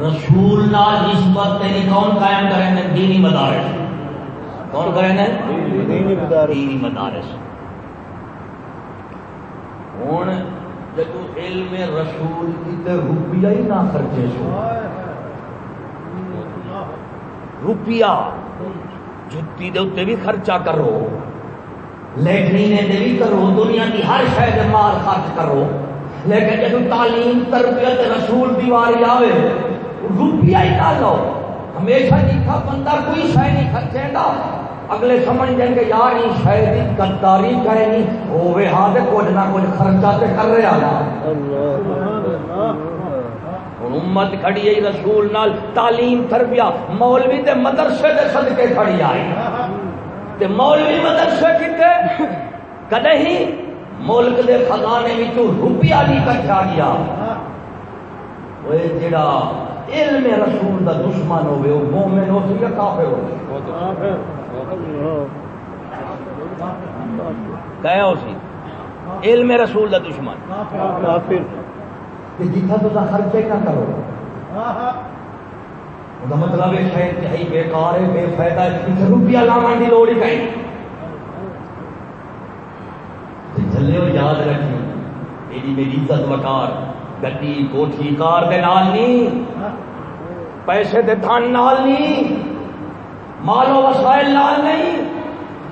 رسول نال نسبت تیری کون قائم کریں دینی مدارس۔ کون کریں گے؟ دینی مدارس۔ ہوں جدو علم رسول کی تے روپیہ ہی نہ خرچے سو روپیہ جتی دے اتنے بھی خرچہ کرو لیٹرینے دے بھی کرو، دنیا کی ہر شہر مال خرچ کرو۔ لیکن جدو تعلیم تربیت رسول دیواری آوے، روپیہ ہی نہ لو۔ ہمیشہ جیتا بندہ کوئی شہ نہیں خرچے گا۔ اگلے سمجھ جائیں گے یار یہ شاید گداری کرے نہیں ہوے ہاں تے کچھ نہ کچھ خرچہ تے کر رہا نا امت کھڑی ہے رسول نال تعلیم تربیت مولوی تے مدرسے دے صدقے کھڑی آئی۔ تے مولوی مدرسے کتے کدے ہی ملک دے خزانے وچوں روپیہ نہیں کٹھا گیا۔ وہ جڑا علم رسول دا دشمن ہوے وہ مومن ہو سی یا کافر ہو کہیا ہو سی علم رسول دا دشمن۔ کافر۔ کہ جتھا تو خرچے نہ کرو؟ وہ مطلب ہے شاید انتہائی بیکار ہے بے فائدہ ہے کسی روپیہ لوڑ ہی کہیں یاد رکھی ایڈی میری عزت وکار گڈی کوٹھی کار دے نال نہیں۔ پیسے دے نال نہیں۔ مال و وسائل نال نہیں۔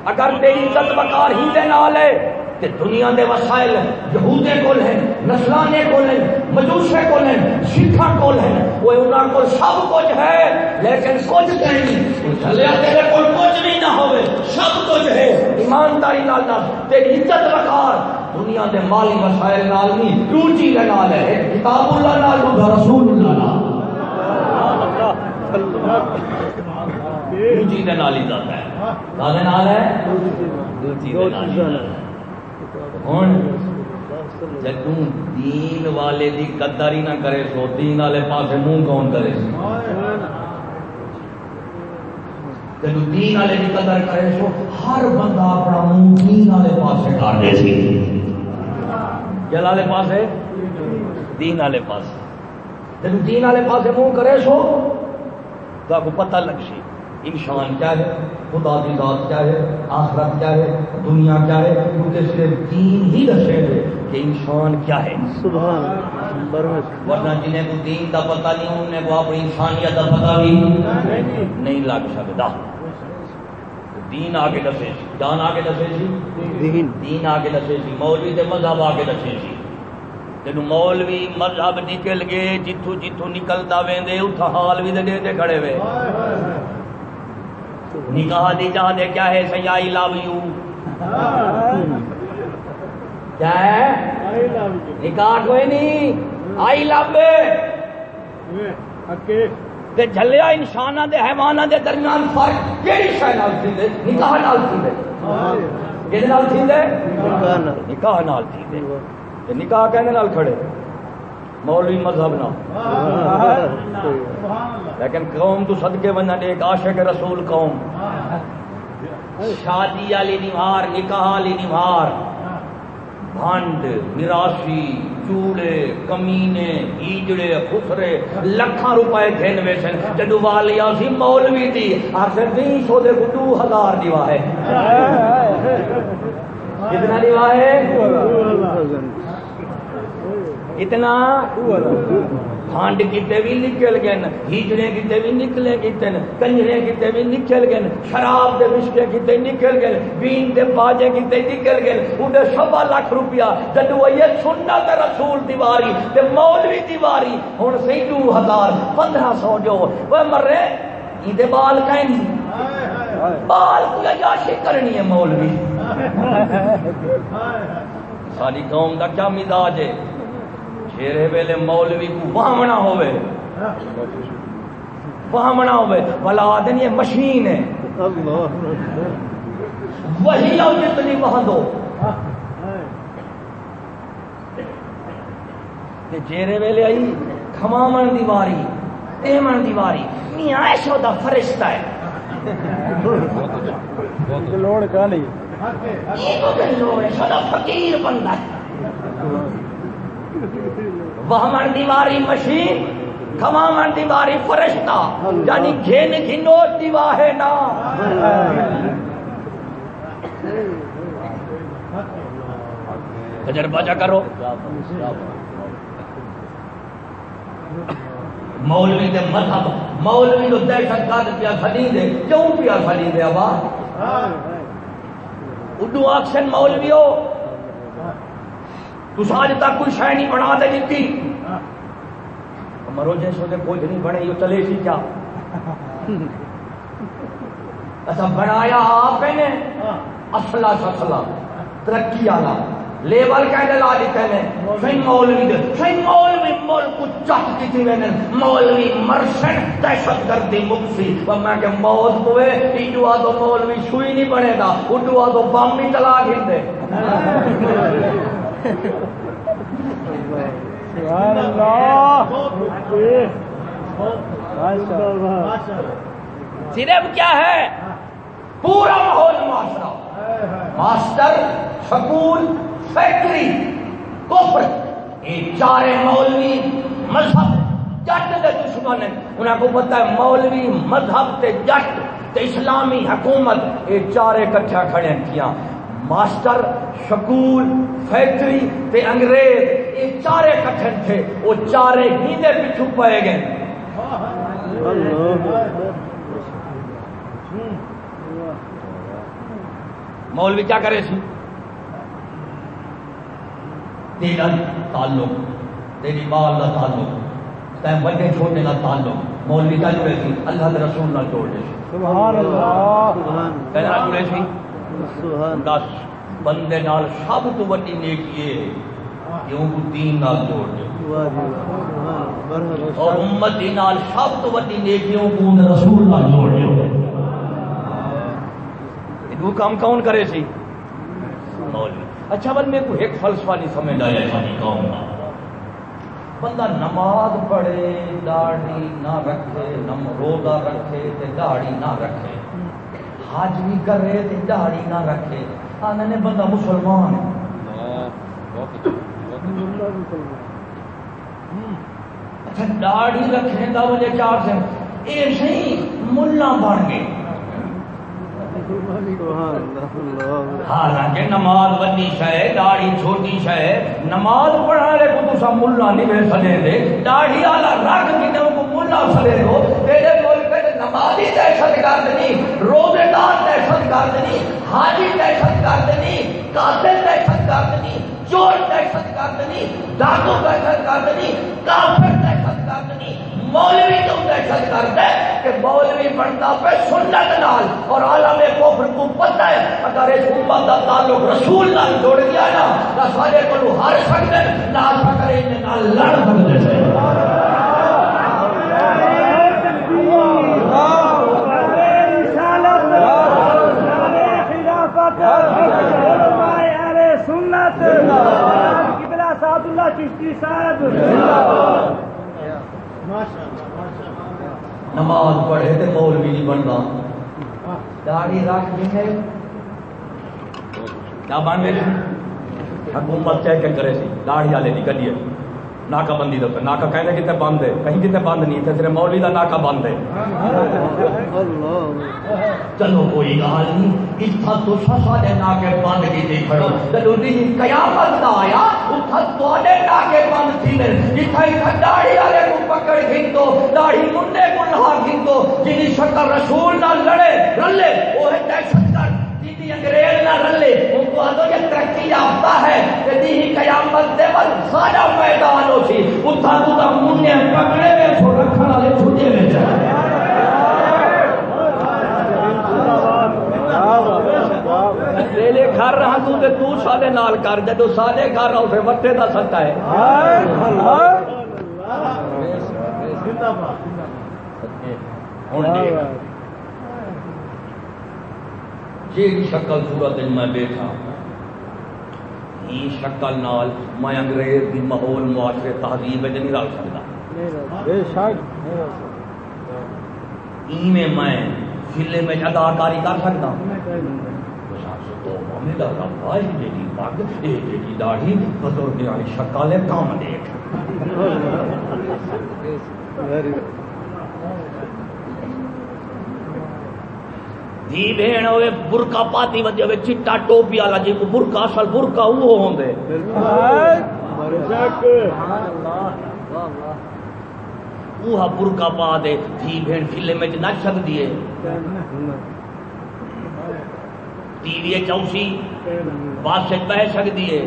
اگر تیری عزت وکار ہی دے نال ہے، تے دنیا دے وسائل یہودے کول ہیں نسلانے کول ہیں، مجوسے کول ہیں سکھاں کول ہیں۔ وہ انہاں کول سب کچھ ہے، لیکن کچھ نہیں۔ چلیا تیرے کول کچھ نہیں نہ ہوے سب کچھ ہے۔ ایمانداری نال نہ تیری عزت وقار دنیا دے مالی وسائل نال نہیں روچی دے نال ہے، کتاب اللہ نال رسول اللہ نال۔ نال عزت ہے ہوں جدوں دین والے دی قدر ہی نہ کرے سو دین والے پاسے منہ کون کرے سو دین والے کی قدر کرے سو ہر بندہ اپنا منہ دین والے پاس کر دے سی جل والے پاس دین والے پاس جب دین والے پاس منہ کرے سو تو آپ کو پتہ لگ سی انسان کیا ہے؟ خدا کی ذات کیا ہے؟ آخرت کیا ہے؟ دنیا کیا ہے؟ کیونکہ صرف دین ہی دسے گے کہ انسان کیا ہے۔ سبحان ورنہ جنہیں کو دین کا پتہ نہیں انہیں کو اپنی انسانیت کا پتہ بھی نہیں لگ سکتا۔ دین آگے دسے سی جان آگے دسے سی دین دین آگے دسے سی مولوی دے مذہب آگے دسے سی جن مولوی مذہب نکل گئے جتھو جتھو نکلتا ویندے اتھا حال بھی دے دے کھڑے وے۔ نکاح دی جا دے کیا ہے سی آئی لو یو کیا ہے؟ نکاح کوئی نہیں۔ آئی لو تے جھلیا انساناں دے حیواناں دے درمیان فرق کیڑی شے نال تھیندے؟ نکاح نال تھیندے۔ کدے نال تھیندے؟ نکاح نال تھیندے۔ نکاح کہندے نال کھڑے؟ مولوی مذہب نال لیکن قوم تو صدقے ونجن ایک عاشق رسول قوم۔ شادی والی نمہار نکاح والی نمہار بھنڈ میراشی چوڑے، کمینے ایجڑے خسرے، لکھاں روپے گھن ویسن جدو والیا سی مولوی تھی، آخر تین سو دے کو دو ہزار دیوا ہے کتنا دیوا ہے اتنا کھانڈ کتے بھی نکل گئے ہیجڑے کتے بھی نکلے کتے کنجرے کتے بھی نکل گئے شراب دے وشکے کتے نکل گئے بین دے باجے کتے نکل گئے انہیں سوا لاکھ روپیہ جدو یہ سنت رسول دیواری تے مولوی دیواری ہوں سی دو ہزار پندرہ سو جو وہ مرے یہ بال کہیں بال کو عیاشی کرنی ہے مولوی۔ (laughs) ساری قوم کا کیا مزاج ہے؟ شیرے ویلے مولوی کو وہمنا ہوئے۔ وہمنا ہوئے۔ بلا دن یہ مشین ہے۔ وہی آؤ جتنی وہاں دو۔ جیرے ویلے آئی کھمامن دیواری ایمن دیواری۔ میاں ایشو دا فرشتہ ہے۔ لوڑ کا نہیں یہ تو لوگ ایشو دا فقیر بندہ ہے۔ وہمن دیواری مشین کھمامن دیواری فرشتہ یعنی گھن گھنوٹ دیوا ہے نا۔ تجربہ جا کرو۔ مولوی دے مذہب، مولوی کو دہشت گرد پیا کھلی دے، کیوں پیا کھلی دے ابا؟ اڈو آکشن مولوی ہو تو آج تک کوئی شہ نہیں بنا دے دیتی مرو جیسے دے کچھ نہیں بنے یہ چلے سی کیا؟ اچھا بنایا آپ نے۔ اصلا سسلا ترقی والا۔ لیبل کہنے لا دیتے ہیں سی مولوی دے۔ سی مولوی ملک چٹ کی تھی میں مولوی مرشد دہشت گردی مکسی وہ میں کہ موت ہوئے، ایڈو تو مولوی سوئی نہیں بنے گا۔ اڈو آ تو بم بھی چلا گھن دے صرف کیا ہے؟ پورا ماحول معاشرہ۔ ماسٹر سکول فیکٹری کفر یہ چارے مولوی مذہب۔ جٹ دے دشمن ہیں۔ انہیں کو پتا ہے مولوی مذہب تے جٹ تے اسلامی حکومت، یہ چارے کٹھا کھڑے کیا؟ ماسٹر سکول فیکٹری تے انگریز یہ چارے کٹھے تھے۔ وہ چارے ہی دے پیچھو پائے گئے۔ مولوی کیا کرے سی؟ تیرا تعلق تیری مال کا تعلق تین بڑے چھوٹے کا تعلق۔ مولوی کا جڑے سی؟ اللہ کے رسول نہ جوڑ دے سی۔ سبحان اللہ۔ جڑے سی؟ دس بندے نال سب تو بڑی نیکی ہے۔ ان کو دین نال جوڑ دے۔ جی اور امتی نال سب تو بڑی نیکیوں کو رسول نال جوڑ دے۔ وہ کام کون کرے سی مولوی۔ اچھا بل میرے کو ایک فلسفہ نہیں سمجھ آیا ساری قوم کا بندہ نماز پڑھے داڑھی نہ رکھے نم روزہ رکھے تے داڑھی نہ رکھے۔ حج بھی کرے تے داڑھی نہ رکھے۔ آنے نے بندہ مسلمان ہے۔ اچھا داڑھی رکھنے دا وجہ چار سے؟ اے صحیح ملا بن گئے۔ حالانکہ نماز وڈی شے داڑھی چھوٹی شے۔ نماز پڑھا لے کو ملا نہیں سلے دے۔ داڑھی والا رکھ کے ملا سلے دو تیرے نمازی دہشت گرد نہیں روزے دار دہشت گرد نہیں حاجی دہشت گرد نہیں قاتل دہشت گرد نہیں چور دہشت گرد نہیں ڈاکو دہشت گرد نہیں کافر دہشت گرد نہیں مولوی تو دہشت گرد ہے کہ مولوی بنتا پہ سنت نال اور عالم کفر کو پتہ ہے، اگر اس امت کا تعلق رسول نال جوڑ گیا نا، تو سارے کو ہر سکتے نہ سکے ان نال لڑ سکتے ہیں چشتی صاحب. نماز پڑھے تے مولوی نہیں بنتا داڑھی رکھ کیا بن گئے حکومت چیک کرے سی داڑھی والے کی کڈیے ناکا بندی دے ناکا کہنے کتنے بند ہے کہیں کتنے بند نہیں تے صرف مولوی دا ناکا بند ہے چلو کوئی گال نہیں اتھا تو سارے ناکے بند کی تھی کھڑو۔ چلو دی قیامت دا آیا اتھا تواڈے ناکے بند تھی نے اتھا اتھا داڑھی والے کو پکڑ گھن گھنتو داڑھی منڈے کو نہا گھن گھنتو جنی شکل رسول نہ لڑے، رلے، وہ ہے دہشت گرد جنی انگریز نہ رلے ان یہ ترقی یافتہ ہے دی ہی قیامت دے بل سارا میدان ہو سی اتھا تو دا منڈے پکڑے میں چھو رکھنا لے چھوٹے میں جائے لے گھر رہا تو تے تو سارے نال کر جدو سارے گھر رہا پھر وٹے دا سکتا ہے جیڑی شکل صورت میں بیٹھا این شکل نال میں انگریز دی ماحول معاشرے تہذیب نہیں رل سکتا۔ ایویں میں فلم میں اداکاری کر سکتا۔ جیڑی داڑھی بزرگ والی شکل ہے کام دیکھ۔ دھی بھیڑ ہوئے برکا پاتی وجہ ہوئے چٹا ٹوپی والا جی کو برکا اصل برکا وہ ہوں دے وہ برکا پا دے دھی بھیڑ فلم میں نچ سکتی ہے ٹی وی چوسی بس سے بہ سکتی ہے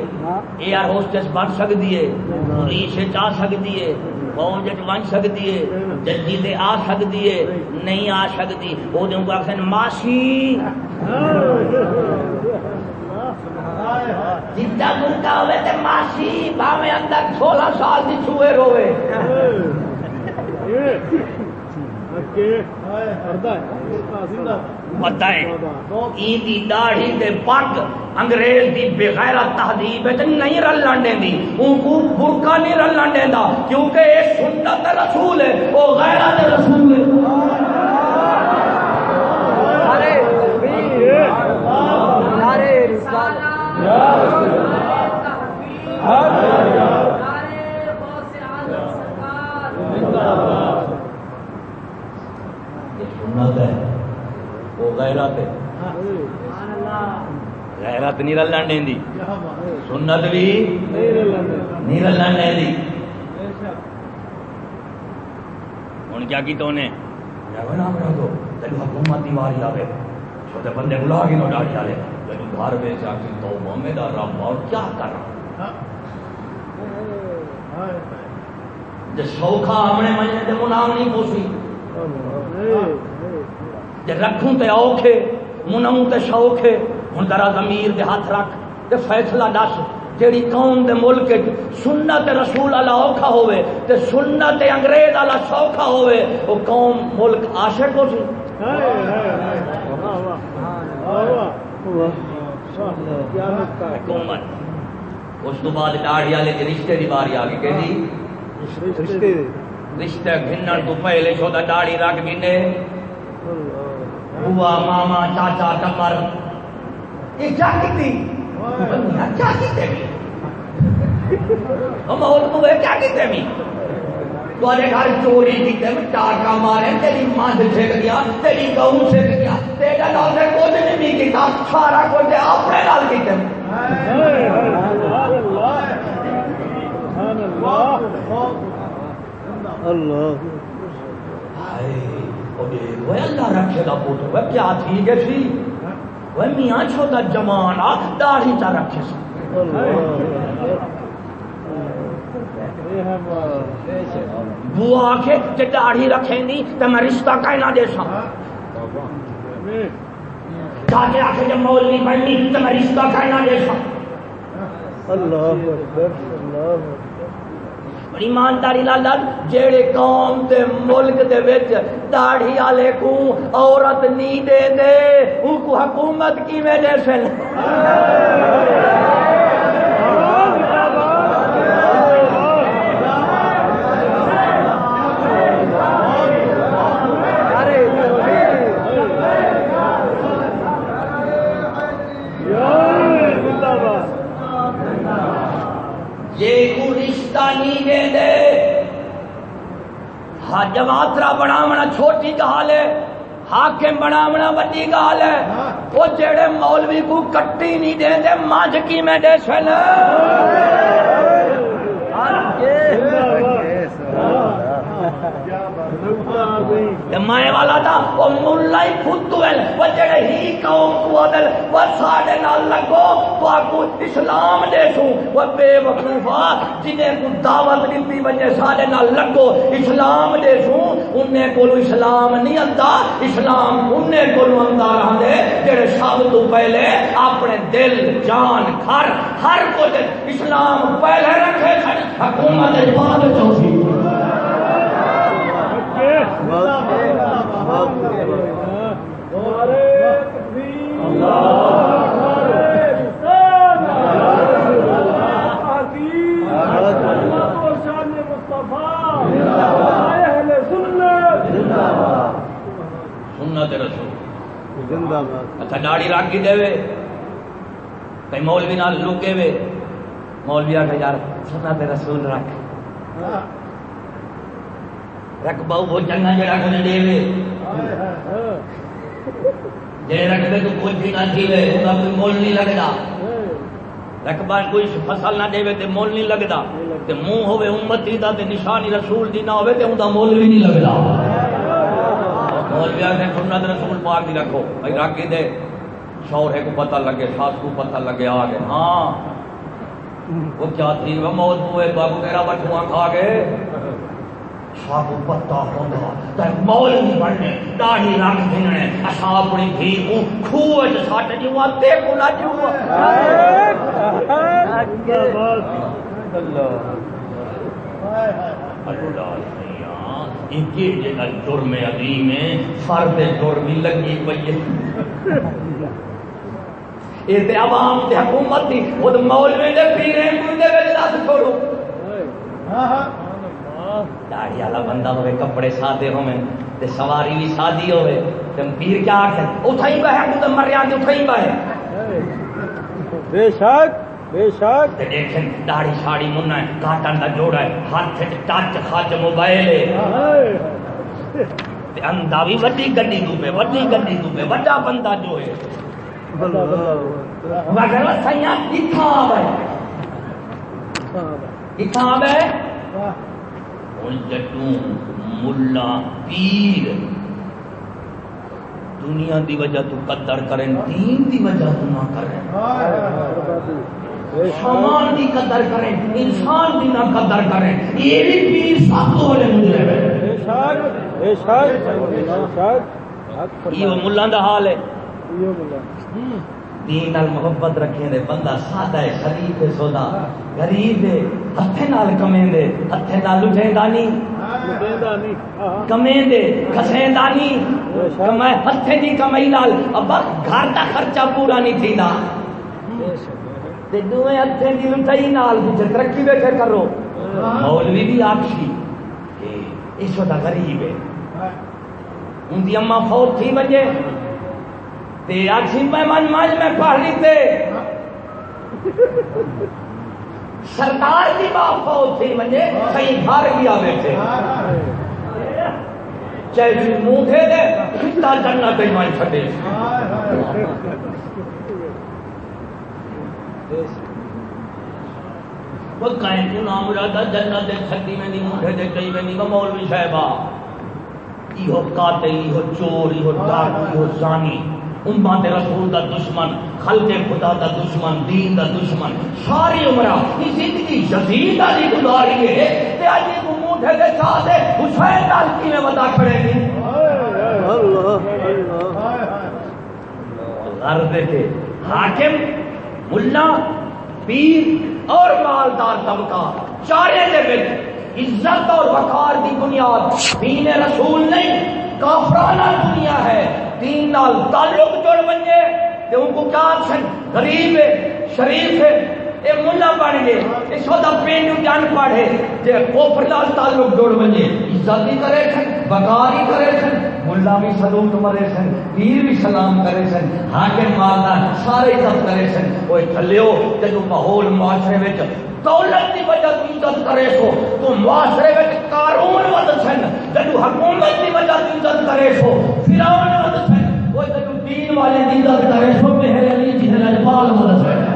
ایئر ہوسٹس بن سکتی ہے پولیس آ سکتی ہے فوج بن سکتی ہے ججی سے آ سکتی ہے نہیں آ سکتی وہ آخر ماسی گنتا ہوئے تے ماسی اندر سولہ سال کی چھوئے روے دی داڑھی دے پگ انگریز دی بغیرت تہذیب نہیں رلن دینی ان کو برقع نہیں رلن دیندا کیونکہ یہ سنت رسول ہے وہ غیرت رسول ہے۔ نعرے تکبیر نعرے رسالت یہ سنت ہے۔ غیرت غیرت نہیں رلن سنت بھی نہیں رلن ہوں کیا کیتا انہیں؟ دو حکومت واری چھوٹے بندے بلا کے نو ڈاڑی والے گھر میں جا کے تو رب اور کیا کر؟ رہا مجھے تے منام نہیں پوسی۔ جب رکھوں تے اوکھے منہوں تے شوکھے ہن ذرا ضمیر دے ہاتھ رکھ تے فیصلہ دس جیڑی قوم دے ملک سنت رسول اللہ اوکھا ہوئے تے سنت انگریز والا سوکھا ہوئے وہ قوم ملک عاشق ہو سی حکومت اس تو بعد داڑھی والے رشتے دی باری آ گئی کہ جی؟ رشتے گھنن تو پہلے داڑھی رکھ گنے بوا ماما چاچا ٹبر یہ کیا کیتی؟ بندیاں کیا کیتے؟ بھی اور بوے کیا کیتے بھی گھر چوری کیتے میں ٹاکا مارے تیری مند چھک گیا تیری گاؤں چھک گیا تیرا نال سے کچھ نہیں کیتا سارا کچھ اپنے نال کیتے اللہ۔ دے وہ اللہ رکھے دا پوت وہ کیا تھی گے سی جی؟ وہ میاں چھوٹا جمانا داڑھی چا رکھے سی بوا کے تے داڑھی رکھیں گی تے میں رشتہ کہنا دے سا۔ چاچے آخے جب مولوی بننی، تے میں رشتہ کہنا دے سا۔ اللہ اللہ بڑی ایمانداری لال جیڑے قوم تے ملک دے وچ داڑھی والے کو عورت نہیں دے دے، ان کو حکومت کیویں دے سن جے کو رشتہ نہیں دے دے ہاں جماعترا بناونا چھوٹی گال ہے حاکم بناونا بڑی گال ہے۔ وہ جڑے مولوی کو کٹی نہیں دے دے مجھ کی میں دے سن۔ مائے والا تھا وہ ملا ہی خود وہ جڑے ہی قوم کو دل وہ ساڈے نال لگو تو کو اسلام دے سوں، وہ بے وقوفا جنہیں کو دعوت دتی وجہ ساڈے نال لگو، اسلام دے سوں، انہیں کو اسلام نہیں آتا اسلام انہیں کو آتا رہے جڑے سب تو پہلے اپنے دل، جان، گھر، ہر کچھ اسلام پہلے رکھے سن، حکومت بعد چوتھی سنت رسول زندہ باد اچھا داڑھی رکھ کے دے کئی مولوی نال لکے وے۔ مولوی آ کے یار سنت رسول رکھ۔ رکھ بہو بہت چنگا جڑا کچھ دے وے۔ جڑے رکھ دے تو کچھ بھی نہ تھی وے ان کا کوئی مول نہیں لگتا رقبہ کوئی فصل نہ دے تے مول نہیں لگتا تے منہ ہوے امتی دا تے نشانی رسول دی نہ ہوے تے اوندا مول بھی نہیں لگتا مولوی نے سنت رسول پاک دی رکھو۔ بھائی رکھ دے۔ شوہر کو پتہ لگے ساس کو پتہ لگے آ گئے۔ ہاں۔ وہ کیا تھی؟ وہ موت ہوئے بابو تیرا بٹوا کھا گئے۔ سب پتا ہوگا۔ تے مول نہیں بننے داڑھی رکھ دینے اسا اپنی دھی کو کھوہ چ سٹ جوا تے کو نہ جوا اللہ۔ ان جگہ جرم عظیم ہے فرد لگی یہ تے عوام تے حکومت دی وہ مولوی دے پیرے کو دے وچ دس چھوڑو۔ داڑھی والا بندہ ہوئے کپڑے سادے ہوئے تے سواری بھی سادی ہوئے تے پیر کیا آکھے اتھائی بہے کو تے مریا تے اتھائی بہے بے شک۔ بے شک. تے دیکھیں داڑھی شاڑی منا ہے کاٹن دا جوڑا ہے ہاتھ تے ٹچ خاج موبائل ہے۔ تے اندا بھی وڈی گڈی پہ وڈی گڈی پہ وڈا بندہ جو ہے۔ مگر سیاں کتھاں آوے کتھاں آوے ہوں جٹوں ملا پیر۔ دنیا دی وجہ تو قدر کریں دین دی وجہ تو نہ کریں۔ سامان دی قدر کریں انسان دی نہ قدر کریں۔ یہ بھی پیر سب بے شک یہ ملا دا حال ہے۔ دین محبت رکھیں دے بندہ سادہ ہے شریف ہے سودا۔ غریب ہے ہتھے نال کمیں دے۔ ہتھے نال لٹھیں دانی کمیں دے کسیں دانی کمائے ہتھے دی کمائی نال۔ اب گھر دا خرچہ پورا نہیں تھیندا۔ تے دوویں ہتھے دی لٹائی نال ترقی بیٹھے کرو۔ مولوی بھی آکشی اس وقت غریب ہے۔ ان کی اما فوت تھی وجے تے اچھی میں من من میں پڑھ لیتے۔ سرکار کی ماں فوت تھی وجے کہیں گھر گیا بیٹھے چاہے جی منہ دے دے جنت من چھٹے وہ کہیں کو نام رادا جنت دے چھٹی میں نہیں منہ دے کئی میں نہیں مولوی صاحبہ۔ یہ قاتل یہ چور یہ ڈاکو یہ زانی۔ امت دے رسول دا دشمن خلق خدا دا دشمن دین دا دشمن۔ ساری عمرہ یہ زندگی جزید علی گزاری ہے۔ تے اج کو منہ دے دے حسین نال کیویں ودا کھڑے گی؟ غرض دیکھے حاکم ملا، پیر اور مالدار طبقہ چارے دے وچ عزت اور وقار دی بنیاد۔ دین رسول نہیں، کافرانہ دنیا ہے۔ دین نال تعلق جوڑ بنجے تے ان کو کیا سن؟ غریب ہے، شریف ہے اے ملا بن گئے اے سودا پینڈ جان پڑھے تے کوفر نال تعلق جوڑ بنجے، عزت بھی کرے سن، وقار ہی کرے سن ملا بھی سلوم مرے سن، پیر بھی سلام کرے سن، حاکم مالدار سارے عزت کرے سن۔ اوے تھلیو، جدوں ماحول معاشرے وچ دولت کی وجہ تو عزت کرے سو، تو معاشرے میں قارون ود سن۔ جدو حکومت کی وجہ تو عزت کرے سو فرعون ود سن۔ وہ جدو دین والے کی عزت کرے سو، مہر علی جی رجپال ود سن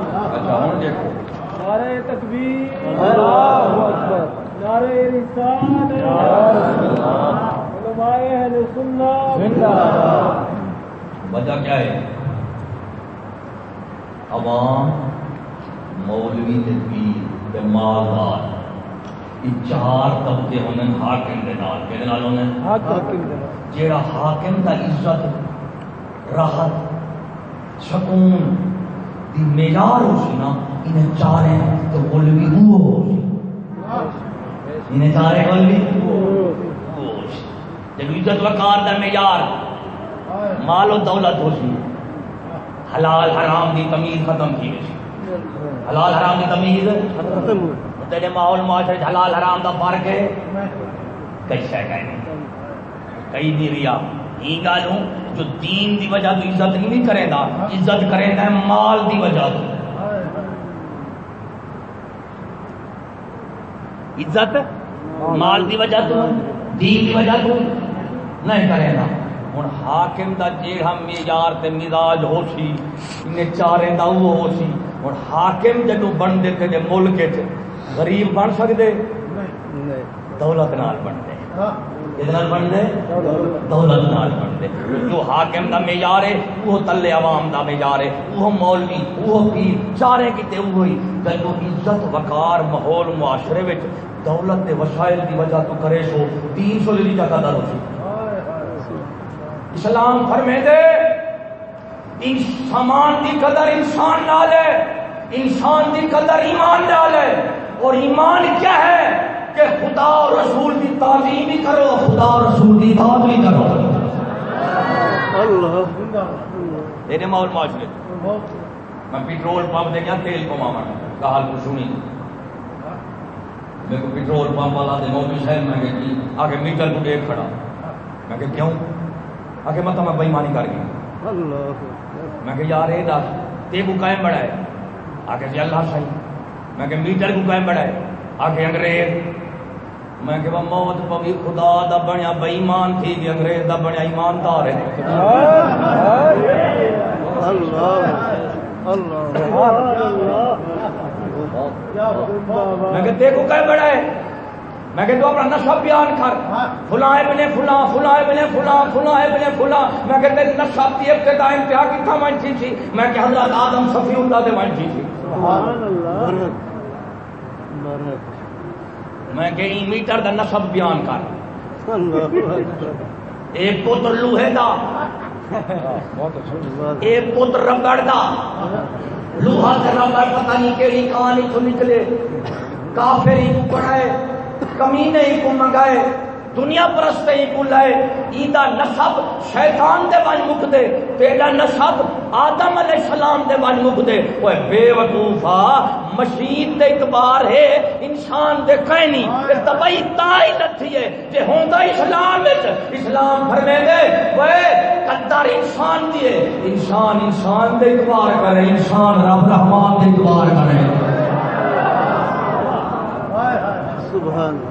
اچھا ہوں دیکھو۔ نعرہ تکبیر۔ اللہ اکبر۔ نعرہ رسالت۔ علماء اہل سنت۔ وجہ کیا ہے؟ عوام مولوی تے پیر تے مالدار یہ چار طبقے ہونے حاکم دے نال۔ کہدے نال ہونے حاکم۔ جیڑا حاکم دا عزت راحت سکون دی معیار ہو سی نا انہیں چارے تو مولوی وہ ہو انہیں چارے مولوی وہ جب عزت وقار دا معیار مال و دولت ہو سی حلال حرام دی تمیز ختم کی گئی حلال حرام دی تمیز ختم تیرے ماحول معاشرے حلال حرام دا فرق ہے کئی شے کا کئی نہیں ریا یہ گل ہوں جو دین دی وجہ تو عزت نہیں کرے گا عزت کرے گا مال دی وجہ تو۔ عزت مال دی وجہ تو دین دی وجہ تو نہیں کرے گا ہوں حاکم دا جی ہم معیار تے مزاج ہو سی انہیں چارے دا وہ ہو سی۔ ہوں حاکم جدو بن دے تے ملک غریب بن سکتے دولت نال بن دے کدھر بن دے دولت نال بن دے جو حاکم دا معیار ہے وہ تلے عوام دا معیار ہے۔ وہ مولوی وہ پیر، چارے کتے وہی جدو عزت، وقار، ماحول، معاشرے وچ دولت دے وسائل دی وجہ تو کرے سو تین سو لی جگہ قدر ہو اسلام فرمے دے ان سامان دی قدر انسان نال ہے۔ انسان دی قدر ایمان نال ہے۔ اور ایمان کیا ہے؟ کہ خدا اور رسول کی تعظیم بھی کرو خدا اور رسول کی اطاعت بھی کرو۔ تیرے ماحول معاشرے میں پیٹرول پمپ دے گیا تیل پواوا کا حال کچھ سنی۔ میرے کو پیٹرول پمپ والا دے مولوی صاحب میں کہ جی آگے میٹر کو دیکھ کھڑا۔ میں کہ کیوں؟ آگے مت میں بےمانی کر گیا۔ میں کہ یار یہ دس تے کو قائم بڑا ہے آگے جی اللہ صحیح۔ میں کہ میٹر کو قائم بڑا ہے آگے انگریز، میں کہ موت پوی خدا دا بنیا بے تھی بھی انگریز دا بنیا ایماندار ہے۔ میں کہ دیکھو کہ بڑا ہے۔ میں کہ تو اپنا نشب بیان کر۔ فلاں ابن فلاں فلاں ابن فلاں فلاں ابن فلاں۔ میں کہ تیری نشب دی ابتدا انتہا کتنا منچی تھی۔ میں کہ حضرت آدم صفی اللہ دے منچی تھی۔ سبحان اللہ میں کہ میٹر کا نسب بیان کر۔ ایک پتر لوہے دا۔ ایک پتر ربڑ دا۔ لوہا سے ربڑ پتہ نہیں کہڑی کہانی تو نکلے۔ کافر ہی کو پڑھائے کمینے ہی کو منگائے۔ دنیا پرست ہی کل ہے۔ ایدا نسب شیطان دے ون مک دے تیرا نسب آدم علیہ السلام دے ون مک دے اوے بے وقوفا مشین دے اعتبار ہے، انسان دے کہنی۔ تے تبئی تائی نتھی ہے، جے ہوندا اسلام وچ، اسلام فرمے دے اوے قدر انسان دی ہے۔ انسان انسان دے اعتبار کرے، انسان رب رحمان دے اعتبار کرے۔ سبحان سبحان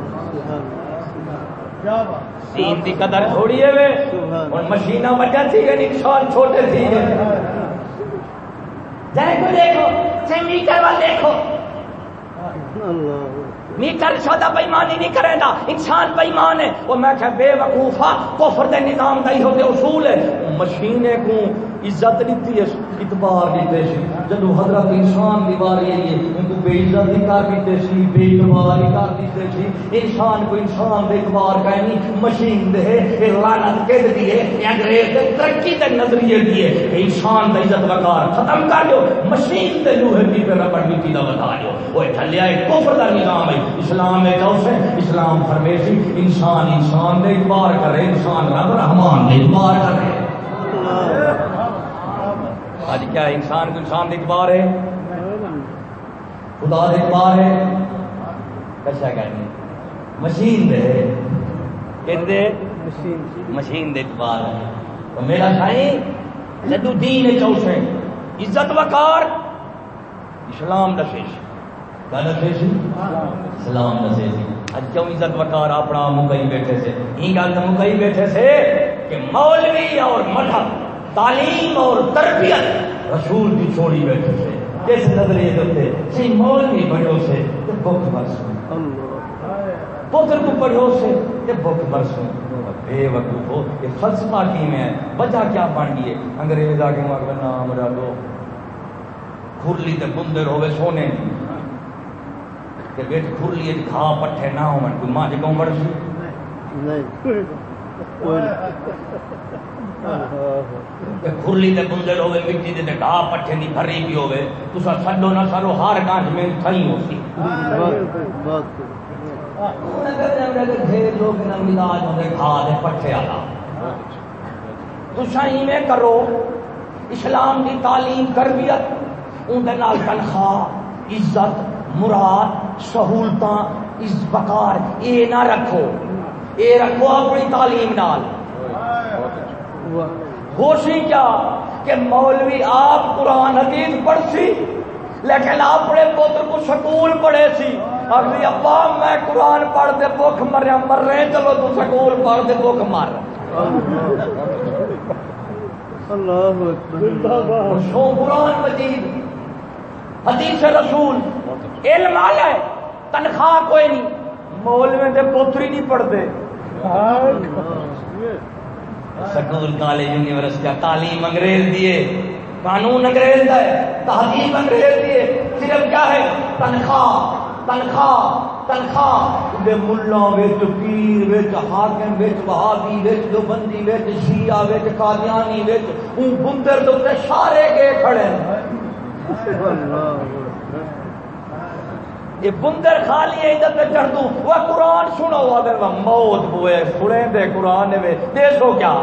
سین دی قدر تھوڑی ہے وے۔ اور مشینہ وجہ تھی یعنی گئی انسان چھوٹے تھی۔ گئے جائے کو دیکھو چاہے میٹر وال دیکھو۔ میٹر سودا بےمانی نہیں کرے گا، انسان بےمان ہے۔ وہ میں کہ بے وقوفا کفر دے نظام دا ہی ہوتے اصول ہے۔ مشینے کو عزت دیتی ہے اعتبار دیتے سی جدو حضرت انسان دی باری ہے ان کو بے عزت نہیں کر دیتے سی بے اعتبار نہیں کر دیتے سی انسان کو انسان دے اعتبار کا نہیں مشین دے اے لعنت کے دی ہے انگریز دے ترقی دے نظریے دی ہے۔ انسان دا عزت وقار ختم کر دیو، مشین دے لوہے دی پہ ربڑ مٹی دا بتا دیو۔ وہ ٹھلیا ہے کفر دا نظام ہے، اسلام میں جو سے اسلام فرمیسی انسان انسان دے اعتبار کرے، انسان رب رحمان دے اعتبار کرے۔ آج کیا ہے انسان کو انسان دیکھ پا رہے خدا دیکھ پا رہے کچھ کہنے مشین دے۔ کہتے مشین دیکھ پا رہے تو میرا سائیں جدو دین چوسے عزت وقار۔ اسلام دسیش کیا دسیش اسلام دسیش اج کیوں عزت وقار اپنا مکئی بیٹھے سے؟ یہ گل تو مکئی بیٹھے سے کہ مولوی اور مذہب۔ تعلیم اور تربیت۔ رسول کی چھوڑی بیٹھے سے کس نظریے دیتے سی مولوی بڑھو سے تے بھوک برسوں پتر کو پڑھو سے تے بھوک برسوں بے وقوف ہو یہ فلسفہ کی میں ہے۔ وجہ کیا بن گئی ہے؟ انگریز آگے مار کے نام رکھو کھرلی تے بندر ہوے سونے۔ تے بیٹ کھرلی تے کھا پٹھے نہ ہون کوئی ماں جے کوں بڑ سی نہیں۔ کھرلی تے بندر ہوے، مٹی دے تے پٹھے دی بھری بھی ہوے۔ تسا چھڈو نہ سارو ہار گانج میں تھئی ہو سی۔ لوگ نہ ملاج ہوندے کھا دے پٹھے والا تسا ایویں کرو۔ اسلام دی تعلیم، تربیت، اون دے نال تنخواہ، عزت، مراد، سہولتاں، اس بکار اے نہ رکھو۔ اے رکھو اپنی تعلیم نال۔ ہوشی کیا کہ مولوی آپ قرآن حدیث پڑھ سی لیکن اپنے پتر کو سکول پڑھے سی اگلی ابا میں قرآن پڑھ دے بھوک مریا مر رہے چلو تو سکول پڑھ دے بھوک مر۔ قرآن مجید حدیث رسول علم آیا ہے تنخواہ کوئی نہیں۔ مولوی دے پوتری نہیں پڑھتے سکول، کالج یونیورسٹی تعلیم انگریز دیے قانون انگریز دا ہے، تہذیب انگریز دیے صرف کیا ہے؟ تنخواہ تنخواہ تنخواہ۔ ملا وچ، پیر وچ، حاکم وچ وچ بندی وچ، شیعہ وچ، قادیانی وچ، اون بندر سارے گئے کھڑے یہ بندر کھا لیے ادھر پہ چڑھ دوں۔ وہ قرآن سنو اگر وہ موت بوئے سنے دے قرآن میں دیکھو کیا۔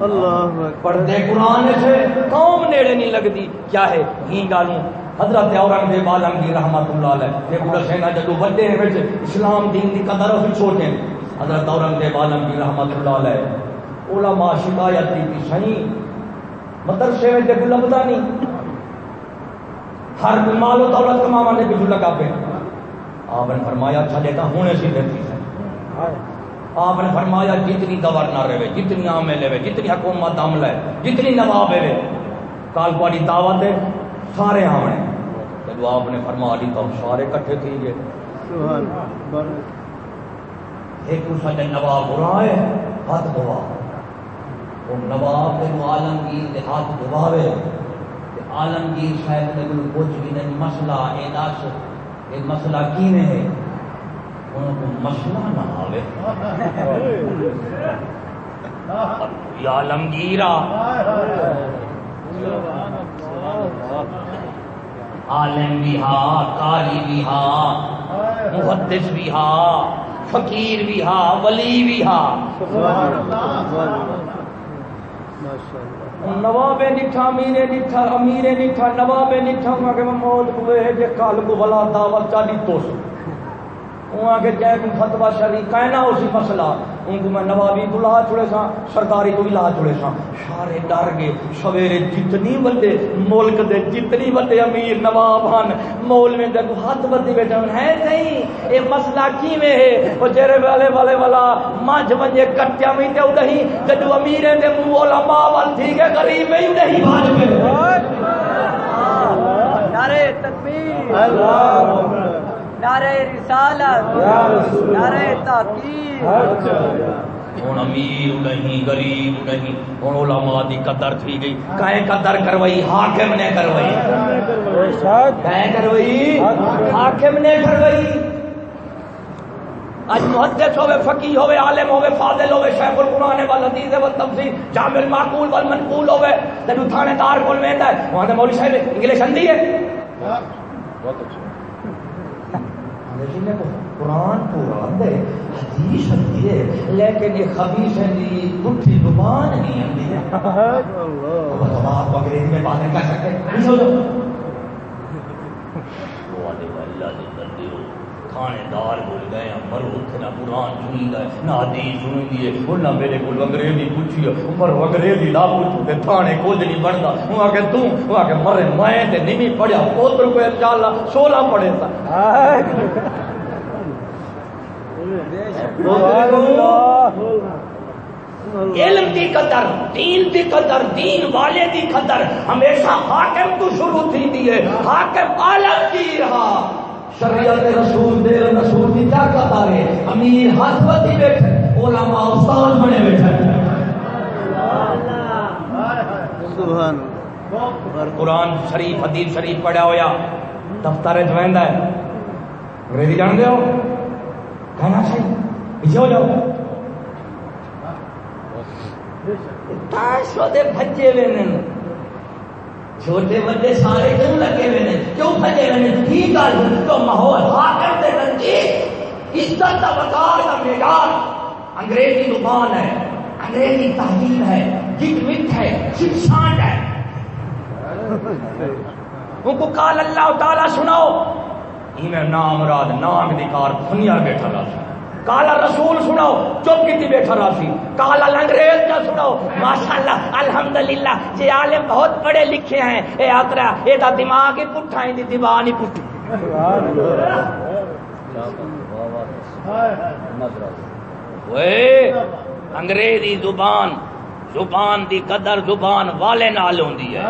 اللہ پڑھتے قرآن سے قوم نیڑے نہیں لگتی۔ کیا ہے؟ ہی گالوں حضرت اورنگزیب عالمگیر رحمت اللہ علیہ۔ یہ بڑا سینا جدو بڑے ہیں وچ اسلام دین دی قدر اور چھوٹے حضرت اورنگزیب عالمگیر رحمت اللہ علیہ۔ علماء شکایت کی تھی صحیح۔ مدرسے میں دیکھو لبدا نہیں۔ ہر مال و دولت کماوا نے کچھ لگا پہ۔ اچھا آپ نے فرمایا اچھا دیتا ہونے سی بہتری سے۔ آپ نے فرمایا، جتنی گورنر رہے، جتنی عام لے، جتنی حکومت عمل ہے جتنی نواب ہے کال پاڑی دعوت ہے، سارے آمنے جب آپ نے فرما دی تو سارے کٹھے تھی گئے سبحان ایک دوسرے نواب برا ہے، ہاتھ دھوا وہ نواب عالمگیر ہاتھ دھواوے۔ عالمگیر صاحب نے کوئی کچھ بھی نہیں، مسئلہ اے دس، یہ مسئلہ کی نے ہے ان کو مسئلہ نہ آوے عالمگیرا عالم بھی ہاں کاری بھی ہاں محدث بھی ہا، فقیر بھی ہا، ولی بھی ہا۔ نواب نٹھا امیرے نٹھا امیرے نٹھا، نواب نٹھا ہوں کہ میں موت ہوئے، جے کال کو بلا دعوت چالی تو سو وہاں کے جے کو فتوا شری کہنا اسی مسئلہ۔ ان کو میں نوابی کو لا چھڑے سا سرکاری کو بھی لا چھڑے سا سارے ڈر گئے۔ سویرے جتنی بندے ملک دے جتنی بندے امیر نواب ہن مول میں دے کو ہاتھ بدی بیٹھے ہن ہے نہیں اے مسئلہ کی میں ہے؟ او جڑے والے والے والا مانج ونجے کٹیا میں تے اودہی جدو امیر دے منہ علماء وال تھی کے غریب میں اودہی باج پہ نعرہ تکبیر۔ نعرہ رسالت نعرہ تحقیق ہوں امیر نہیں غریب نہیں ہوں علماء دی قدر تھی گئی۔ کہیں قدر کروائی حاکم نے کروائی۔ کہیں کروائی حاکم نے کروائی۔ اج محدث ہوے فقی ہوے عالم ہوے فاضل ہوے شیخ القرآن وال حدیث وال تفسیر جامع المعقول وال منقول ہوے تے تھانے دار کول ویندا ہے۔ وہاں تے مولوی صاحب انگلش اندھی ہے؟ انگریزی میں تو قرآن قرآن دے حدیث اندھی ہے لیکن یہ خبیث ہے دی پٹھی زبان نہیں اندھی ہے اب آپ انگریزی میں باتیں کر سکتے ہیں نہیں سمجھو وہ آدھے اللہ دے بندے ہو کھانے دار بول گئے ہیں پر اتنے نہ قرآن سنی گئے نہ حدیث سنی دیے اور نہ میرے کو انگریزی پوچھی پر انگریزی نہ پوچھو تے تھانے کچھ نہیں بنتا۔ وہ آ کے تم وہ آ کے مرے، میں تے نہیں پڑھیا، پوتر کو انشاءاللہ سولہ پڑھے تھا علم دی قدر، دین دی قدر، دین والے دی قدر، ہمیشہ حاکم تو شروع تھی دی حاکم عالم کی رہا شریعت رسول دے رسول کی کیا قدر ہے؟ امیر ہاتھ بتی بیٹھے علماء استاد بنے بیٹھے۔ سبحان قرآن شریف حدیث شریف پڑھا ہویا۔ دفتر جو ہے۔ انگریزی جان دے ہو؟ کہنا چاہیے۔ پیچھے ہو جاؤ۔ تاشو دے بھجے ہوئے نے چھوٹے بڑے سارے کیوں لگے ہوئے نے کیوں بھجے ہوئے نے ٹھیک ہے؟ تو ماحول حاکم دے نزدیک عزت کا وقار کا معیار انگریزی زبان ہے، انگریزی تہذیب ہے جت مت ہے شکشانڈ ہے۔ ان کو کال اللہ تعالیٰ سناؤ ہی میں نام راد نام نکار دنیا بیٹھا رہا سی کالا رسول سناؤ چپ کی بیٹھا رہا سی کالا انگریز کا سناؤ۔ ماشاءاللہ الحمدللہ یہ عالم بہت پڑھے لکھے ہیں۔ اے آترا اے دا دماغ ہی پٹھا ہے دیوان ہی پٹھی۔ انگریزی زبان۔ زبان دی قدر زبان والے نال ہوندی ہے۔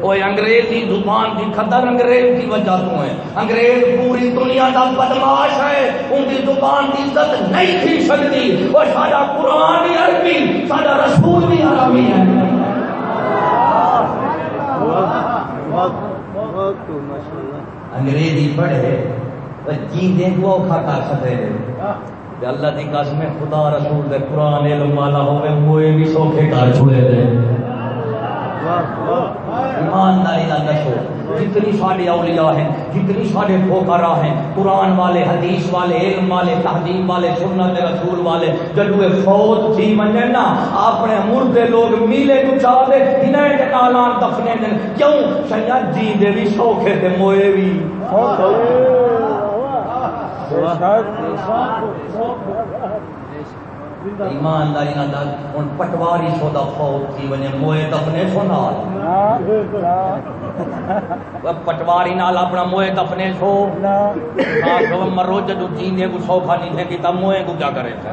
وہ انگریزی زبان دی قدر انگریز کی وجہ تو ہے۔ انگریز پوری دنیا دا بدماش ہے۔ ان دی زبان دی عزت نہیں تھی سکتی۔ وہ سارا قرآن بھی عربی سارا رسول بھی عربی ہے۔ انگریزی پڑھے جی دے کو اوکھا کر سکتے تے اللہ دی قسم خدا رسول دے قرآن علم والا ہوے موئے بھی سوکھے کر چھوڑے دے۔ ایمانداری نہ دسو، جتنی سارے اولیاء ہیں، جتنی سارے پھوکارا ہیں، قرآن والے، حدیث والے، علم والے، تہذیب والے، سنت رسول والے جدو فوت تھی منجے نا، اپنے مردے لوگ میلے کو چاہ دے انہیں کے دفنے دیں کیوں؟ شاید جی دے بھی سوکھے تے موئے بھی۔ ایمانداری نہ دس ہوں پٹواری سو دا فوت تھی ونے موئے دفنے سو نال پٹواری نال اپنا موئے دفنے سو۔ مرو جدو جینے کو سوکھا نہیں تھے کہ تب موئے کو کیا کرے تھے۔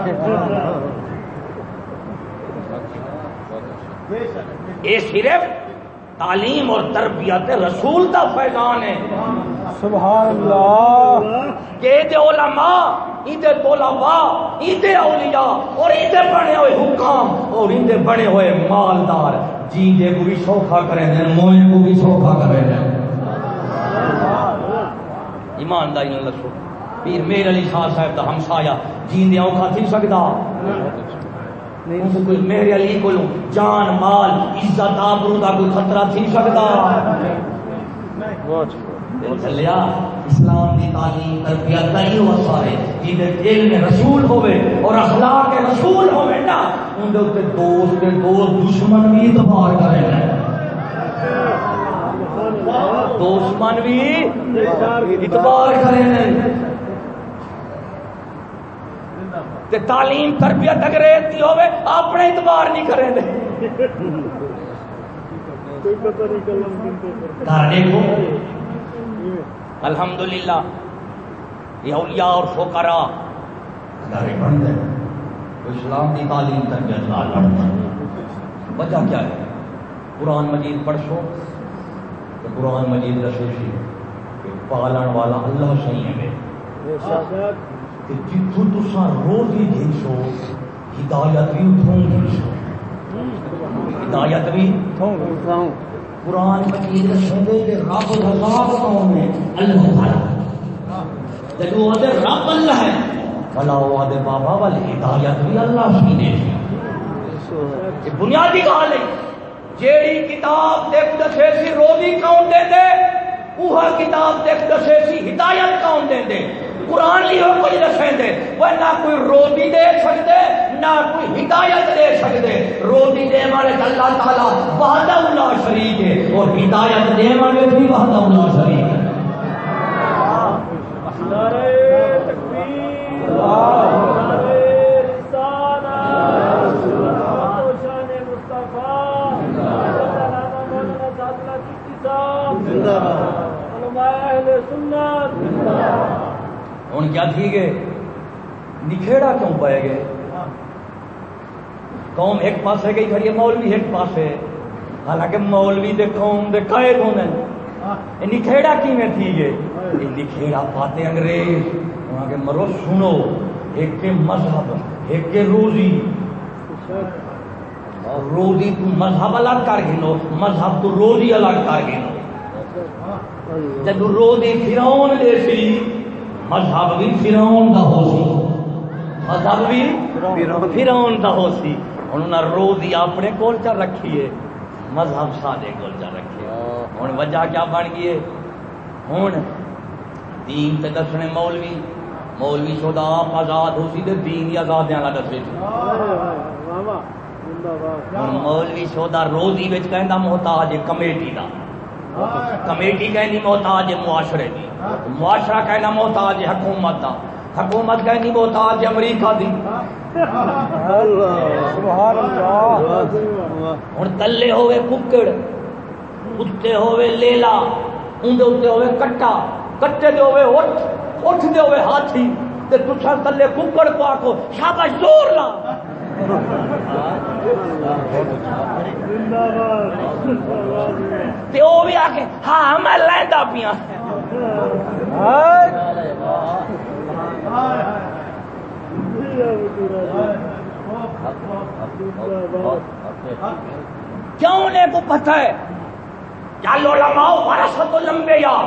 یہ صرف تعلیم اور تربیت رسول کا فیضان ہے۔ سبحان اللہ۔ کہ دے علماء ایدے طلباء ایدے اولیاء اور ایدے بنے ہوئے حکام اور ایدے بنے ہوئے مالدار جی دے کو بھی سوکھا کریں دیں موئے کو بھی سوکھا کریں دیں ایمانداری نہ لسو پیر میر علی شاہ صاحب دا ہمسایا جیندے اوکھا تھی سکدا۔ کوئی میرے علی کو جان مال عزت آبرو دا کوئی خطرہ تھی سکدا وہ چلیا اسلام کی تعلیم تربیت کا ہی سارے۔ جہد علم رسول ہوے اور اخلاق رسول ہوے نا اندر دوست دوست دشمن بھی اعتبار کرے دشمن بھی اعتبار کرے تے تعلیم تربیت اگر ایتی ہوے اپنے اعتبار نہیں کریں دے۔ گھر دیکھو الحمدللہ یہ اولیاء اور فقراء۔ گھر بن گئے اسلام کی تعلیم تربیت وجہ کیا ہے؟ قرآن مجید پڑھو تو قرآن مجید دسے سی کہ پالن والا اللہ صحیح ہے۔ کہ جتوں تسا روزی گھنسو ہدایت بھی اتوں گھنسو ہدایت بھی قرآن مجید دسے کہ رب رضا کون ہے؟ اللہ تعالی جب وہ آدھے رب اللہ ہے بلا وہ آدھے بابا والی ہدایت بھی اللہ سی نے یہ بنیادی گال ہے۔ جیڑی کتاب دیکھ دسے سی روزی کون دے دے وہ کتاب دیکھ دسے سی ہدایت کون دے دے۔ قرآن لی ہو کوئی دسیں دے وہ نہ کوئی روزی دے سکتے نہ کوئی ہدایت دے سکتے روزی دے والے اللہ تعالیٰ وحدہ اللہ شریک ہے، اور ہدایت دے والے بھی وحدہ اللہ شریک ہے۔ زندہ ہوں کیا تھی گے نکھےڑا کیوں پائے گئے قوم ایک پاس گئی کھڑی ہے مولوی ایک پاس ہے حالانکہ مولوی دے قوم دے کائے کون ہیں نکھےڑا کی میں تھی گے یہ نکھےڑا پاتے انگریز وہاں کے مرو سنو ایک کے مذہب ایک کے روزی روزی تو مذہب الگ کر گنو مذہب تو روزی الگ کر گنو جب روزی فرعون دے سی مذہب بھی فرعون دا ہو سی۔ مذہب بھی فرعون دا ہو سی۔ انہوں نے روزی اپنے کول چا رکھی ہے۔ مذہب سادے کول چا رکھی ہے۔ ہوں وجہ کیا بن گئی ہے؟ ہوں دین تے دسنے مولوی۔ مولوی شدہ آپ آزاد ہو سی تے دین ہی آزاد دیاں دسے ہوں مولوی شدہ روزی وچ کہندا محتاج کمیٹی دا۔ کمیٹی کہنی محتاج معاشرے۔ دی معاشرہ کہنا محتاج حکومت دا۔ حکومت کہنی محتاج امریکہ دی۔ ہوں تلے ہوئے ککڑ اتنے ہوئے لیلا اندر اتنے ہوئے کٹا، کٹے دے ہوئے اٹھ اٹھ دے ہوئے ہاتھی۔ تے تسا تلے ککڑ کو آکو شاباش زور لا۔ تے او بھی ہاں میں لیندا پیاں کیوں نے کو پتہ ہے؟ کیا لو لماؤ ورثت الانبیاء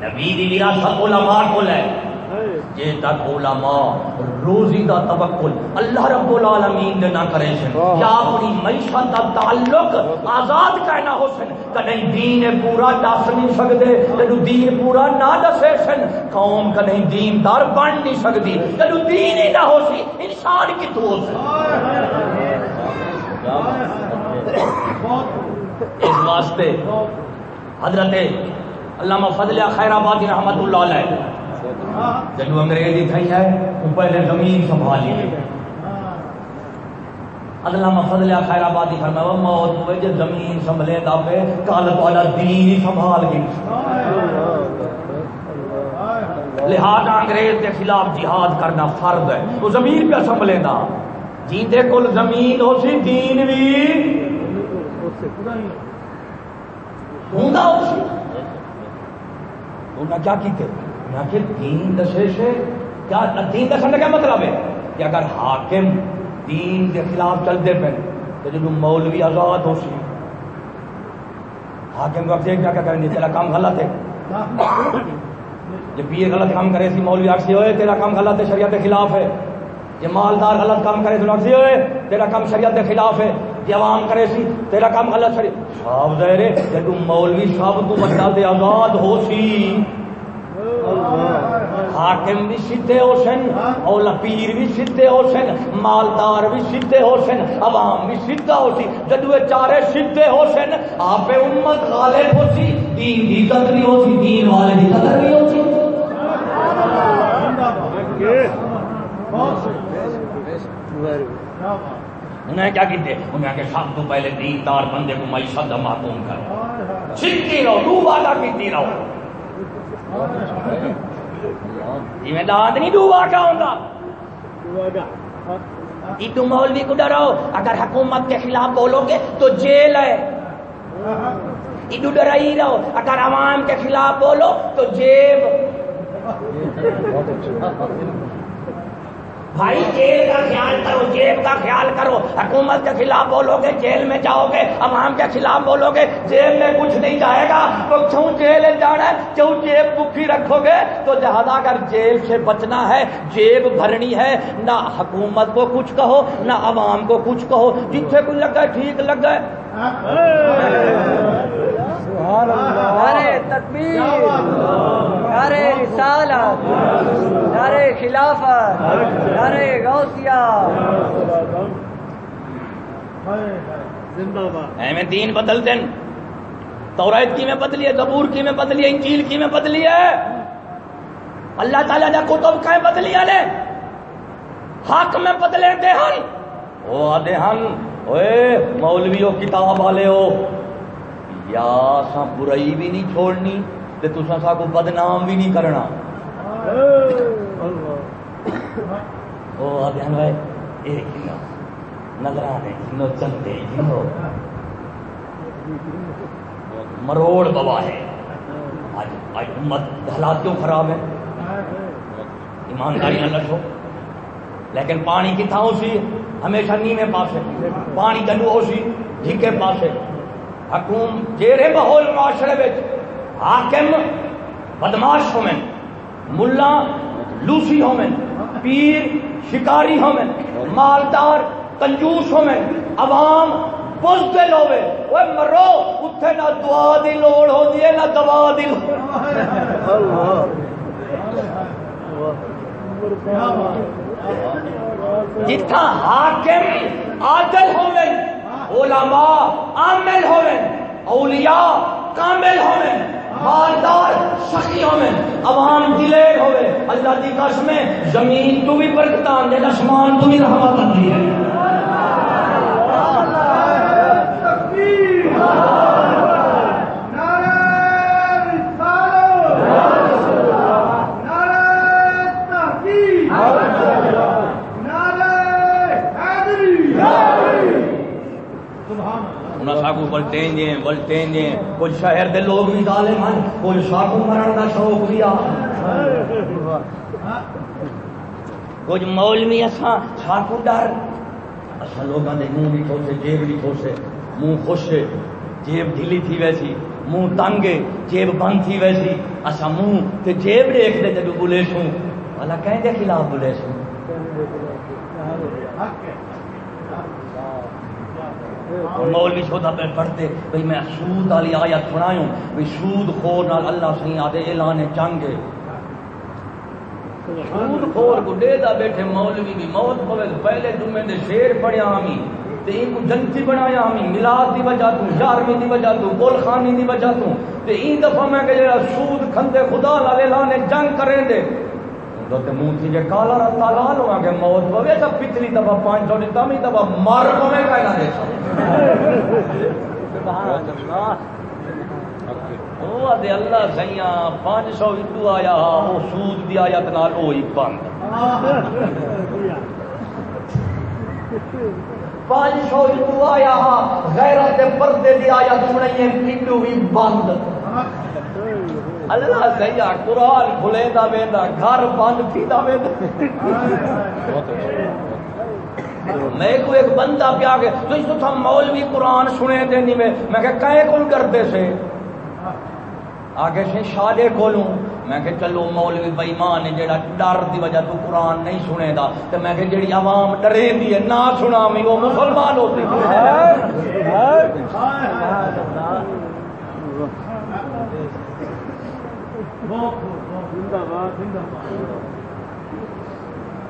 نبی دی وراثت علماء کول ہے جے تک علماء روزی دا توکل اللہ رب العالمین دے نہ کرے سن۔ یا اپنی معیشت دا تعلق آزاد کہنا ہو سن۔ کہیں دین پورا دس نہیں سکدے تینو دین پورا نہ دسے سن۔ قوم کہیں دین دار بن نہیں سکدی۔ تینو دین ہی نہ ہو سی انسان کی تو ہو سن اس واسطے حضرت علامہ فضل خیر آبادی رحمت اللہ علیہ جب انگریزی تھئی ہے وہ پہلے زمین سنبھالی گئی علامہ فضل خیر آبادی فرمایا، موت ہوئے جو زمین سنبھلے دا پہ کال والا دین ہی سنبھال گئی لہذا انگریز کے خلاف جہاد کرنا فرض ہے، تو زمین پہ سنبھلے دا جیندے کل زمین ہو سی دین بھی۔ ہوندا ہو سی نے کیا کیتے؟ انہوں کہ دین دسے سے کیا دین دسن کا کیا مطلب ہے؟ کہ اگر حاکم دین کے خلاف چلتے پہ تو جب مولوی آزاد ہو سی حاکم کو کیا کیا کریں گے تیرا کام غلط ہے۔ جب یہ غلط کام کرے سی مولوی آخسی ہوئے، تیرا کام غلط ہے، شریعت کے خلاف ہے۔ یہ مالدار غلط کام کرے تو آخسی ہوئے، تیرا کام شریعت کے خلاف ہے۔ جوام کرے سی، تیرا کام غلط سری صاحب ظاہر ہے جدو مولوی صاحب تو بچہ دے آزاد ہو سی حاکم بھی سیدھے ہو سن اولا پیر بھی سیدھے ہو سن مالدار بھی سیدھے ہو سن عوام بھی سیدھا ہو سی جدو چارے سیدھے ہو سن آپ امت غالب ہو سی دین دی قدر بھی ہو سی دین والے دی قدر بھی ہو سی انہیں کیا کہتے؟ انہیں کہ سب تو پہلے دین دار بندے کو معیشت کا محکوم کرو چھٹی رہو رو والا کیتی رہو۔ جی دانت نہیں ڈوبا کا ہوتا ایڈو جی، مولوی کو ڈرو۔ اگر حکومت کے خلاف بولو گے تو جیل ہے۔ ایڈو ڈرائی رہو۔ اگر عوام کے خلاف بولو تو جیب۔ بھائی جیل کا خیال کرو، جیب کا خیال کرو۔ حکومت کے خلاف بولو گے جیل میں جاؤ گے عوام کے خلاف بولو گے جیل میں کچھ نہیں جائے گا۔ تو کیوں جیل جانا ہے؟ کیوں جیب بکھی رکھو گے؟ تو لہٰذا اگر جیل سے بچنا ہے، جیب بھرنی ہے، نہ حکومت کو کچھ کہو، نہ عوام کو کچھ کہو۔ جتنے کو لگ گئے ٹھیک لگ گئے ہاں۔ نعرے تکبیر۔ نعرے رسالت۔ نعرے خلافت۔ نعرے غوثیہ۔ میں دین بدل دین توریت کی میں بدلی ہے زبور کی میں بدلی ہے انجیل کی میں بدلی ہے۔ اللہ تعالیٰ نے کتب کا بدلی ہے حق میں بدلے دے ہن او آدھے ہن اوے مولویو کتاب والے ہو۔ یا سا برائی بھی نہیں چھوڑنی تے تسا سا کو بدنام بھی نہیں کرنا۔ او آدھے بھائی ایک ہی نظر آنے جنو چلتے مروڑ بابا ہے۔ آج آج امت حالات کیوں خراب ہے ایمانداری نہ لٹو لیکن پانی کتنا ہو سی؟ ہمیشہ نیمے پاسے۔ پانی جنو ہو سی، جھکے پاسے۔ حکوم جیرے ماحول معاشرے میں حاکم، بدماش ہومن، ملا لوسی ہومن، پیر، شکاری ہومن، مالدار، کنجوس ہومن، عوام بزدل ہوئے وہ مرو، اتھے نہ دعا دی لوڑ ہو دیئے نہ دوا دی لوڑ۔ جتھا حاکم عادل ہوئے علماء عامل ہوئے، اولیاء کامل ہوئے، مالدار سخی ہوئے، عوام دلیر ہوئے، اللہ دی قسمیں زمین تو بھی برکتان دے آسمان تو بھی رحمت آتی ہے ساگو بلٹین جے بلٹین جے کوئی شہر دے لوگ بھی ظالم ہیں کوئی ساگو مرن دا شوق بھی آ کچھ مولوی اساں ساگو ڈر اساں لوگاں دے منہ بھی کھوسے جیب بھی کھوسے منہ خوش جیب ڈھیلی تھی ویسی منہ تنگ جیب بند تھی ویسی اساں منہ تے جیب دیکھ دے جدو بولے سوں والا کہیں دے خلاف بولے سوں مولوی شودا پہ پڑھتے، بھئی میں سود والی آیت سنایوں، بھئی سود خور نال اللہ سی آدے اعلان جنگ سود خور کو دے دا بیٹھے مولوی بھی موت پوے پہلے جمعے دے شیر پڑھیا ہمیں تے این کو جنتی بنایا ہمیں میلاد دی وجہ تو یارویں دی وجہ تو گول خانی دی وجہ تو، تے این دفعہ میں کہ جڑا سود کھندے خدا نال اعلان جنگ کریں دے۔ تو تے منہ تھی جے کالا رتا لال ہوا کہ موت پوے تا پچھلی دفعہ پانچ سو دیتا میں دفعہ مر پوے کہنا دے وہ آدھے اللہ سیاں، پانچ سو ہندو آیا وہ سود دی آیت نال ہوئی بند۔ پانچ سو ہندو آیا، غیرت پردے دی آیت سنائیے ہندو بھی بند۔ اللہ سیاں قرآن کھلے دا ویندا، گھر بند تھیدا ویندا۔ میں کو ایک بندہ پیا کے تو اس تھا مولوی قرآن سنے دے نہیں میں۔ میں کہ کہے کون کرتے سے؟ آگے سے شادے کولوں میں کہ چلو مولوی بےمان ہے جڑا ڈر دی وجہ تو قرآن نہیں سنے دا۔ تو میں کہ جڑی عوام ڈرے دی ہے، نہ سنا میں وہ مسلمان ہوتے۔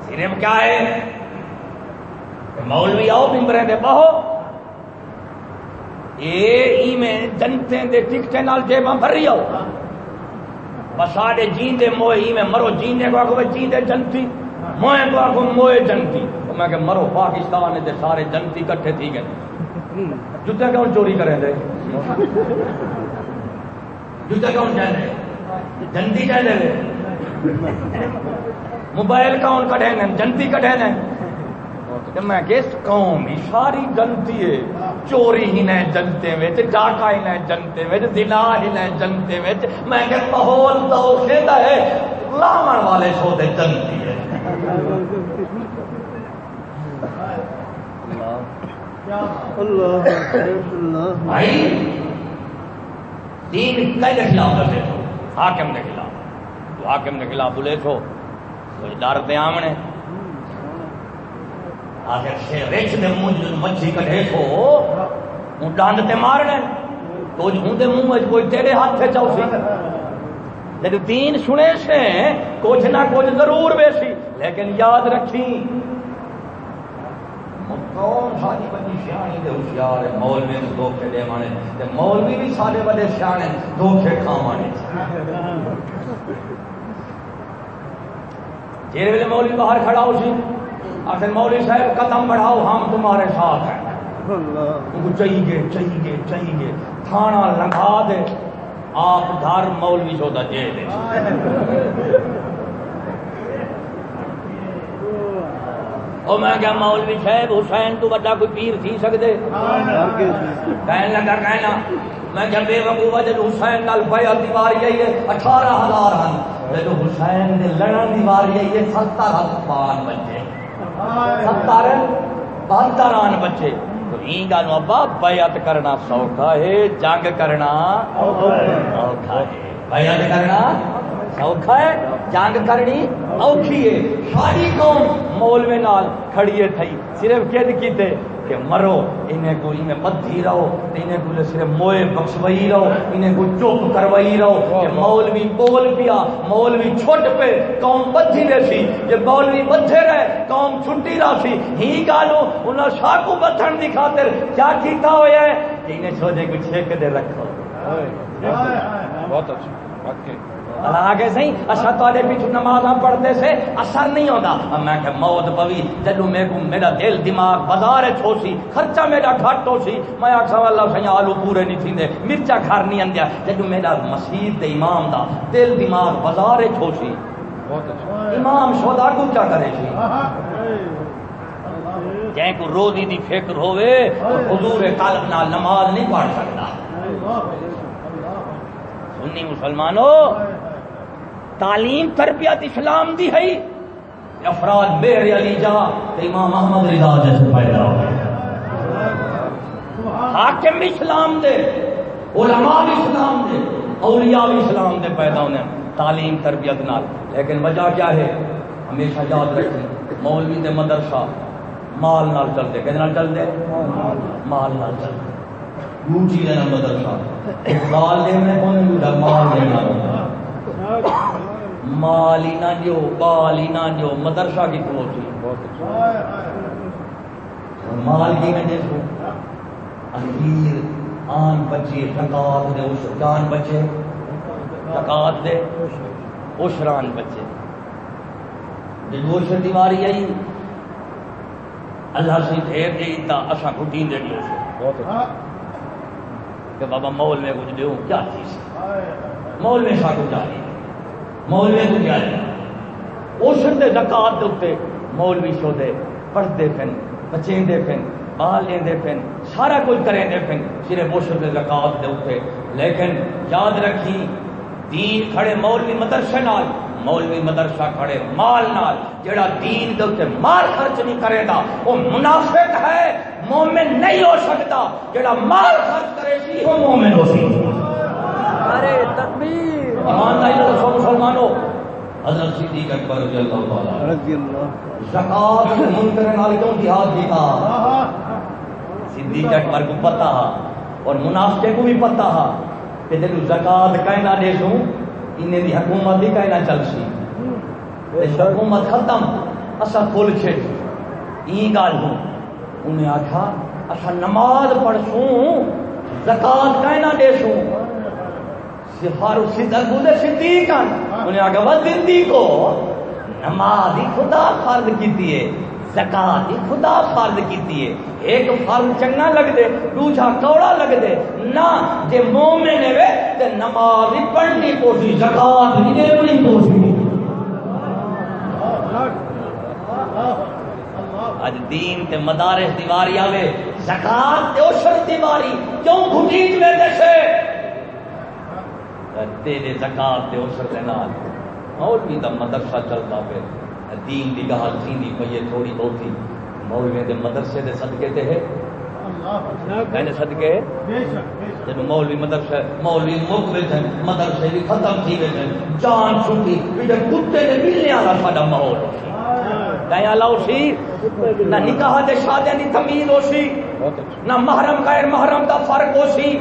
صرف کیا ہے؟ مولوی آؤ ممبریں دے بہو اے میں جنتے دے ٹکٹے نال جیباں بھری آؤ بساڈے جیندے موئے ہی میں مرو جیندے کو آگو جیندے جنتی، موئے کو آگو موئے جنتی۔ تو میں کہ مرو پاکستان دے سارے جنتی کٹھے تھی گئے۔ جتے کون چوری کریں دے؟ جتے کون جائیں دے؟ جنتی دے موبائل کون کٹھے ہیں جنتی کٹھے ہیں میں کہ قوم ہی ساری جنتی ہے۔ چوری ہی نہ جنتے وچ ڈاکا ہی نہ جنتے وچ دلا ہی نہ جنتے وچ میں کہ ماحول تو کھیدا ہے۔ لاون والے سو دے جنتی ہے اللہ اللہ بھائی دین کے خلاف کرتے حاکم کے خلاف۔ تو حاکم کے خلاف بولے تو ڈر دے آمنے آخر رچ دے منہ مچھی کٹے ہوں ڈانڈ تے مارنے تو ہوں دے منہ کوئی تیرے ہاتھ سے سی سنے سے کچھ نہ کچھ ضرور بیسی لیکن یاد رکھی قوم ساری بڑی سیانی دے ہوشیار ہے مولوی نے دھوکے دے مانے تے مولوی بھی سارے بڑے سیانے دھوکے کھا مانے۔ جیرے ویلے مولوی باہر کھڑا ہو سی آخر مولوی صاحب قدم بڑھاؤ ہم تمہارے ساتھ ہیں۔ کو چاہیے چاہیے چاہیے تھانہ لنگا دے آپ گھر مولوی چودا جیل دے میں کیا مولوی صاحب حسین تو بڑا کوئی پیر تھی سکدے کہنے لگا کہنا میں کیا بے وقوع جب حسین نال بیعت دی واری آئی ہے اٹھارہ ہزار ہن جب حسین دے لڑن دی واری آئی ہے ستر ہزار بچے ستر بہتر آن بچے تو این گالو ابا بیعت کرنا سوکھا ہے جنگ کرنا اوکھا ہے بیعت کرنا سوکھا ہے جنگ کرنی اوکھی ہے۔ ساری قوم مولوے نال کھڑیے تھئی صرف کد کیتے کہ مرو انہیں کو انہیں بدھی رہو انہیں کو صرف موئے بخشوئی رہو انہیں کو چپ کروائی رہو۔ کہ مولوی بول پیا مولوی چھوٹ پہ قوم بدھی دے سی۔ کہ مولوی بدھے رہے قوم چھٹی رہا سی۔ ہی گالو انہاں شاکو بدھن دی خاطر کیا کیتا ہویا ہے؟ کہ انہیں چھوڑے کو چھیک دے رکھو۔ بہت اچھا واقعی۔ آگے سہی اچھا تے پیچھے نماز پڑھتے سے اثر نہیں ہوتا میں کہ موت پوی جدو میرے کو میرا دل دماغ بازار چھو سی خرچہ میرا گھٹ ہو سی میں آخا اللہ سیا آلو پورے نہیں تھے مرچا گھر نہیں آدیا جدو میرا مسیح دے امام دا دل دماغ بازار چھو سی اچھا۔ امام شودا کو کیا کرے سی جائیں کو روزی دی فکر ہوئے تو حضور قلب نال نماز نہیں پڑھ سکتا۔ سنی مسلمانوں تعلیم تربیت اسلام دی ہے۔ افراد بیر علی جا امام احمد رضا جیسے پیدا ہو حاکم بھی اسلام دے علماء بھی اسلام دے اولیاء بھی اسلام دے پیدا ہونے تعلیم تربیت نال۔ لیکن وجہ کیا ہے؟ ہمیشہ یاد رکھیں مولوی دے مدرسہ مال نال چلتے۔ کہ نال چلتے؟ مال نال چلتے۔ روچی دینا مدرسہ۔ مال دینا کون نہیں مال دینا مال ہی نہ جو بال ہی نہ جو مدرسہ کی پہنچی بہت اچھا۔ مال کی میں دیکھو امیر آن بچے ٹکات دے اس جان بچے ٹکات دے اشران بچے۔ جدوش دیواری آئی۔ اللہ سے پھیر دے تا اسا گھٹین دے بہت اچھا۔ کہ بابا مول میں کچھ دیو کیا چیز؟ مول میں سا کچھ آئی مول میں کچھ آئی اس دے زکات دے اوتے مولوی شو دے پڑھتے پھن بچیں دے پھن بال لیں دے پھن سارا کچھ کریں دے پھن صرف اس دے زکات دے اوتے لیکن یاد رکھی، دین کھڑے مولوی مدرسے نال، مولوی مدرسہ کھڑے مال نال جڑا دین دے اوتے مال خرچ نہیں کرے گا وہ منافق ہے، مومن نہیں ہو سکتا۔ جڑا مال خرچ کرے سی، وہ مومن ہو سی۔ نعرے تکبیر! مسلمانوں۔ حضرت صدیق اکبر رضی اللہ تعالیٰ زکات منکر نال کیوں جہاد صدیق اکبر کو پتا اور منافقے کو بھی پتا کہ جب زکات کہنا دے سوں انہیں دی حکومت ہی کہنا چل سی۔ حکومت ختم اسا کھول چھے این گال ہوں۔ انہیں آکھا اسا نماز پڑھ سوں زکات کہنا دے سوں۔ سفارو صدق بودے صدیق ہیں انہیں آگا وہ زندگی کو. نماز ہی خدا فرض کیتی ہے. زکات ہی خدا فرض کیتی ہے. ایک فرض چنگا لگ دے، دوجا کوڑا لگ دے. نہ جے مومن ہے تے نماز ہی پڑھنی پوسی، زکات ہی دینی پوسی. اج دین تے مدارس دیواری آوے، زکات تے عشر دیواری. کیوں گھٹیج میں دسے تیرے زکات تے عشر دے نال۔ مولوی دا مدرسہ چلتا پہ دین دی گال سیندی پئی تھوڑی بہتی۔ مولوی دے مدرسے دے صدقے تے ہے۔ کہنے صدقے؟ جب مولوی مدرسہ مولوی وے تھے مدرسے بھی ختم تھی وے تھے جان چھٹی کتے دے ملنے والا ساڈا ماحول۔ سی کہیں اللہ سی نہ نکاح دے شادی دی تمیز ہو سی نہ محرم غیر محرم دا فرق ہو سی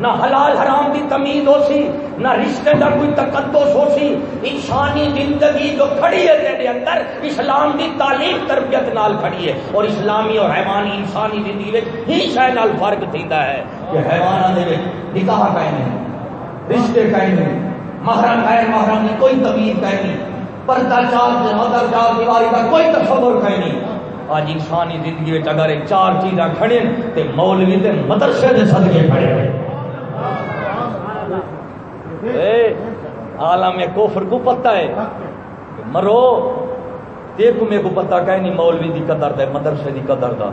نہ حلال حرام دی تمیز ہو سی نہ رشتے دا کوئی تقدس ہو سی انسانی زندگی جو کھڑی ہے تیرے اندر اسلام دی تعلیم تربیت نال کھڑی ہے۔ اور اسلامی اور حیوانی انسانی زندگی وچ ہی شے نال فرق تھیندا ہے کہ حیواناں دے وچ نکاح کہیں نہیں رشتے کہیں نہیں محرم غیر محرم دی کوئی تمیز کہیں نہیں پردہ چار مدر چار دیواری کا کوئی تصور کہیں نہیں۔ آج انسانی زندگی میں اگر یہ چار چیزاں کھڑے تے مولوی تے مدرسے دے صدقے کھڑے اے، عالم کفر کو پتہ ہے مرو تے کو میں کو پتہ کہیں نہیں مولوی دی قدر دے مدرسے دی قدر دا۔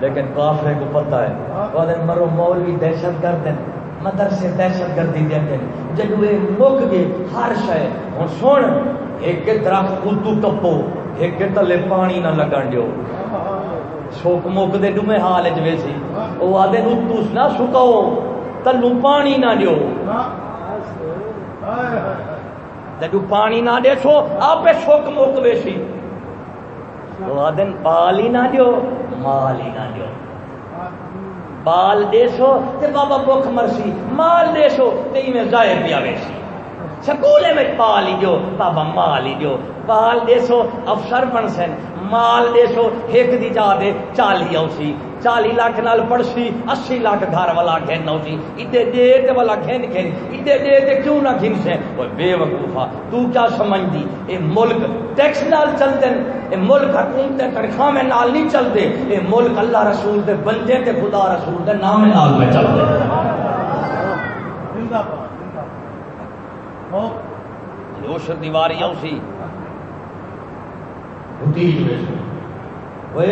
لیکن کافرے کو پتہ ہے۔ وہ مرو، مولوی دہشت گرد ہیں، مدرسے دہشت گردی دیں جب یہ مک گئے، ہر شے ہوں سن، ایک درخت اتو ٹپو۔ ایک تلے پانی نہ لگن دیو سوک مک دے ڈومے حال چ ویسی وہ آدھے اتو نہ سکاؤ تلو پانی نہ دیو جدو پانی نہ دے سو آپ سوک مک ویسی وہ آدھے پال ہی نہ دیو مال ہی نہ دیو بال دے سو تے بابا بخ مرسی مال دے سو تے میں ضائع پیا ویسی سکولے میں پال ہی بابا مال ہی جو پال دے افسر بن سن۔ مال دے سو، ایک دی جا دے چالی آؤ سی۔ چالی لاکھ نال پڑسی اسی لاکھ گھر والا گھن آؤ سی۔ ادے دے والا گھن گھن۔ ادے دے کیوں نہ گھن سے وہ بے وقوفا تو کیا سمجھ دی اے ملک ٹیکس نال چل دیں اے ملک حکومت تنخواہ میں نال نہیں چل دے۔ اے ملک اللہ رسول دے بندے تے خدا رسول دے نام نال میں چل دے۔ جوش دیواری آؤ سی۔ بھٹیج میں سے وہ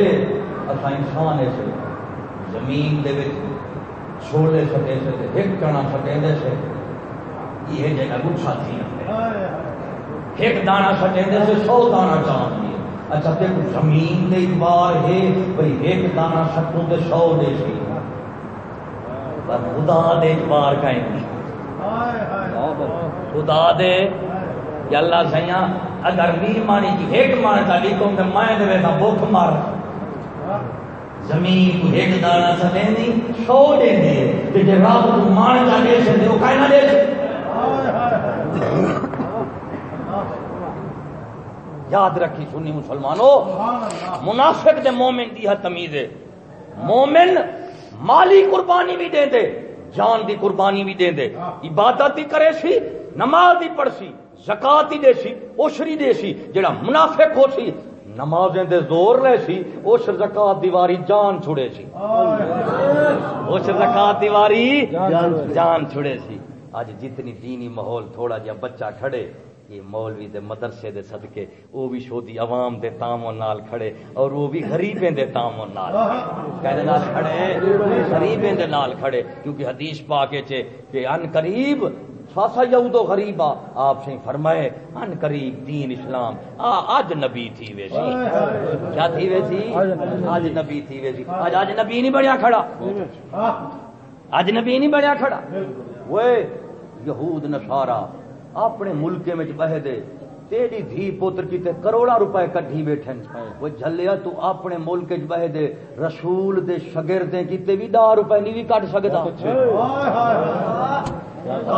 اصا انسان ایسے زمین دے وچ چھولے سٹے سے تے ایک چنا سٹے دے سے یہ جگہ گچھا تھی ایک دانا سٹے دے سے سو دانا چاہن دی اچھا تے زمین دے اعتبار ہے بھئی ایک دانا سٹوں تے سو دے سی پر خدا دے کہیں نہیں۔ خدا دے، یا اللہ سیاں اگر بھی مانی کی ایک مان تا لکھوں تے میں دے تا بھوک مار۔ زمین کو ایک دانا سنے نہیں سو دے دے۔ تے جے رب کو مان تا دے سے او کائیں نہ دے یاد رکھی سنی مسلمانوں، منافق دے مومن دی ہے تمیز ہے۔ مومن مالی قربانی بھی دے دے۔ جان دی قربانی بھی دے دے عبادت ہی کرے سی، نماز بھی پڑھ سی، زکات ہی دے سی اوشری دے سی، جڑا منافق ہو سی، نمازیں دے زور رہے سی اوش زکات دیواری جان چھڑے سی۔ اوش زکات دیواری جان چھڑے سی۔ آج جتنی دینی ماحول تھوڑا جہا بچہ کھڑے یہ مولوی دے مدرسے دے صدقے وہ بھی شودی عوام دے تامن نال کھڑے اور وہ بھی غریبیں دے تامن نال کہنے نال کھڑے، غریبیں دے نال کھڑے، کیونکہ حدیث پاکے چے کہ ان قریب فاسا یہودو غریبا، آپ سے فرمائے، ان قریب دین اسلام، آ، آج نبی تھی ویسی۔ کیا تھی ویسی؟ آج نبی تھی ویسی۔ آج آج نبی نہیں بڑھیا کھڑا۔ آج نبی نہیں بڑھیا کھڑا۔ وہ یہود نصارا اپنے ملک میں بہ دے تیری دھی پوتر کیتے کروڑا روپے کٹھی بیٹھے وہ جھلیا تو اپنے ملک چ بہ دے رسول دے شگردیں کیتے بھی دہ روپے نہیں بھی کٹ سکتا۔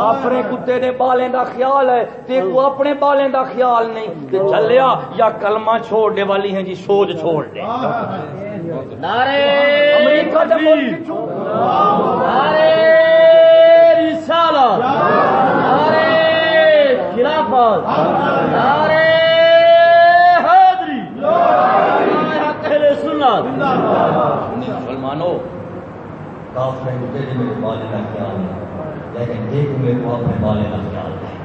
اپنے کتے دے بالیں دا خیال ہے تے کو اپنے بالیں دا خیال نہیں۔ تے چلیا یا کلمہ چھوڑ دے والی ہیں جی سوچ چھوڑ دے۔ نعرے امریکہ دے ملک نعرے رسالت۔ نعرے خلافت نعرے حیدری اہل سنت! مسلمانوں میرے کا خیال ہے، لیکن ایک میرے کو اپنے کا خیال ہے۔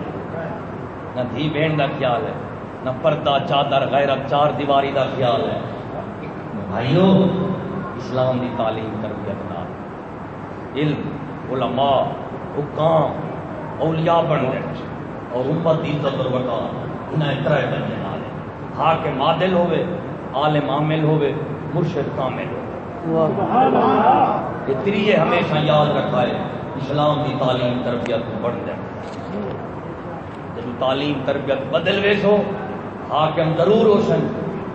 نہ دھی بہن کا خیال ہے، نہ پردہ، چادر، غیرت، چار دیواری کا خیال ہے۔ بھائیو اسلام کی تعلیم تربیت نال۔ علم، علماء، حکام، اولیاء بن گئے۔ اور امت کی عزت اور انہیں طرح بننے والے حاکم عادل ہوئے عالم عامل ہوئے، مرشد کامل ہوئے۔ یہ تریے ہمیشہ یاد رکھا ہے، اسلام کی تعلیم تربیت بڑھ جائے۔ جب تعلیم تربیت بدل ویس ہو حاکم ضرور ہو سن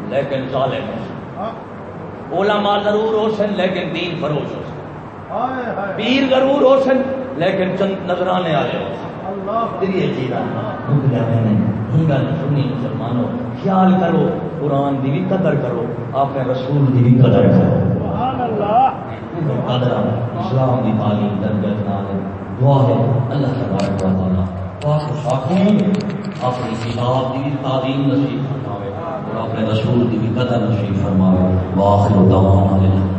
لیکن ظالم ہو۔ سن علماء ضرور ہو سن لیکن دین فروش ہو۔ سن پیر ضرور ہو لیکن چند نظرانے والے ہو سن مسلمانوں، خیال کرو، قرآن کی بھی قدر کرو اپنے رسول کی بھی قدر کرو۔ قدر اسلام کی تعلیم تربیت دعا ہے، اللہ تبارک و تعالیٰ پاک شاخوں اپنی کتاب کی بھی تعلیم نصیب فرماوے اور اپنے رسول کی بھی قدر نصیب فرماوے۔ واخر دعوانا للہ۔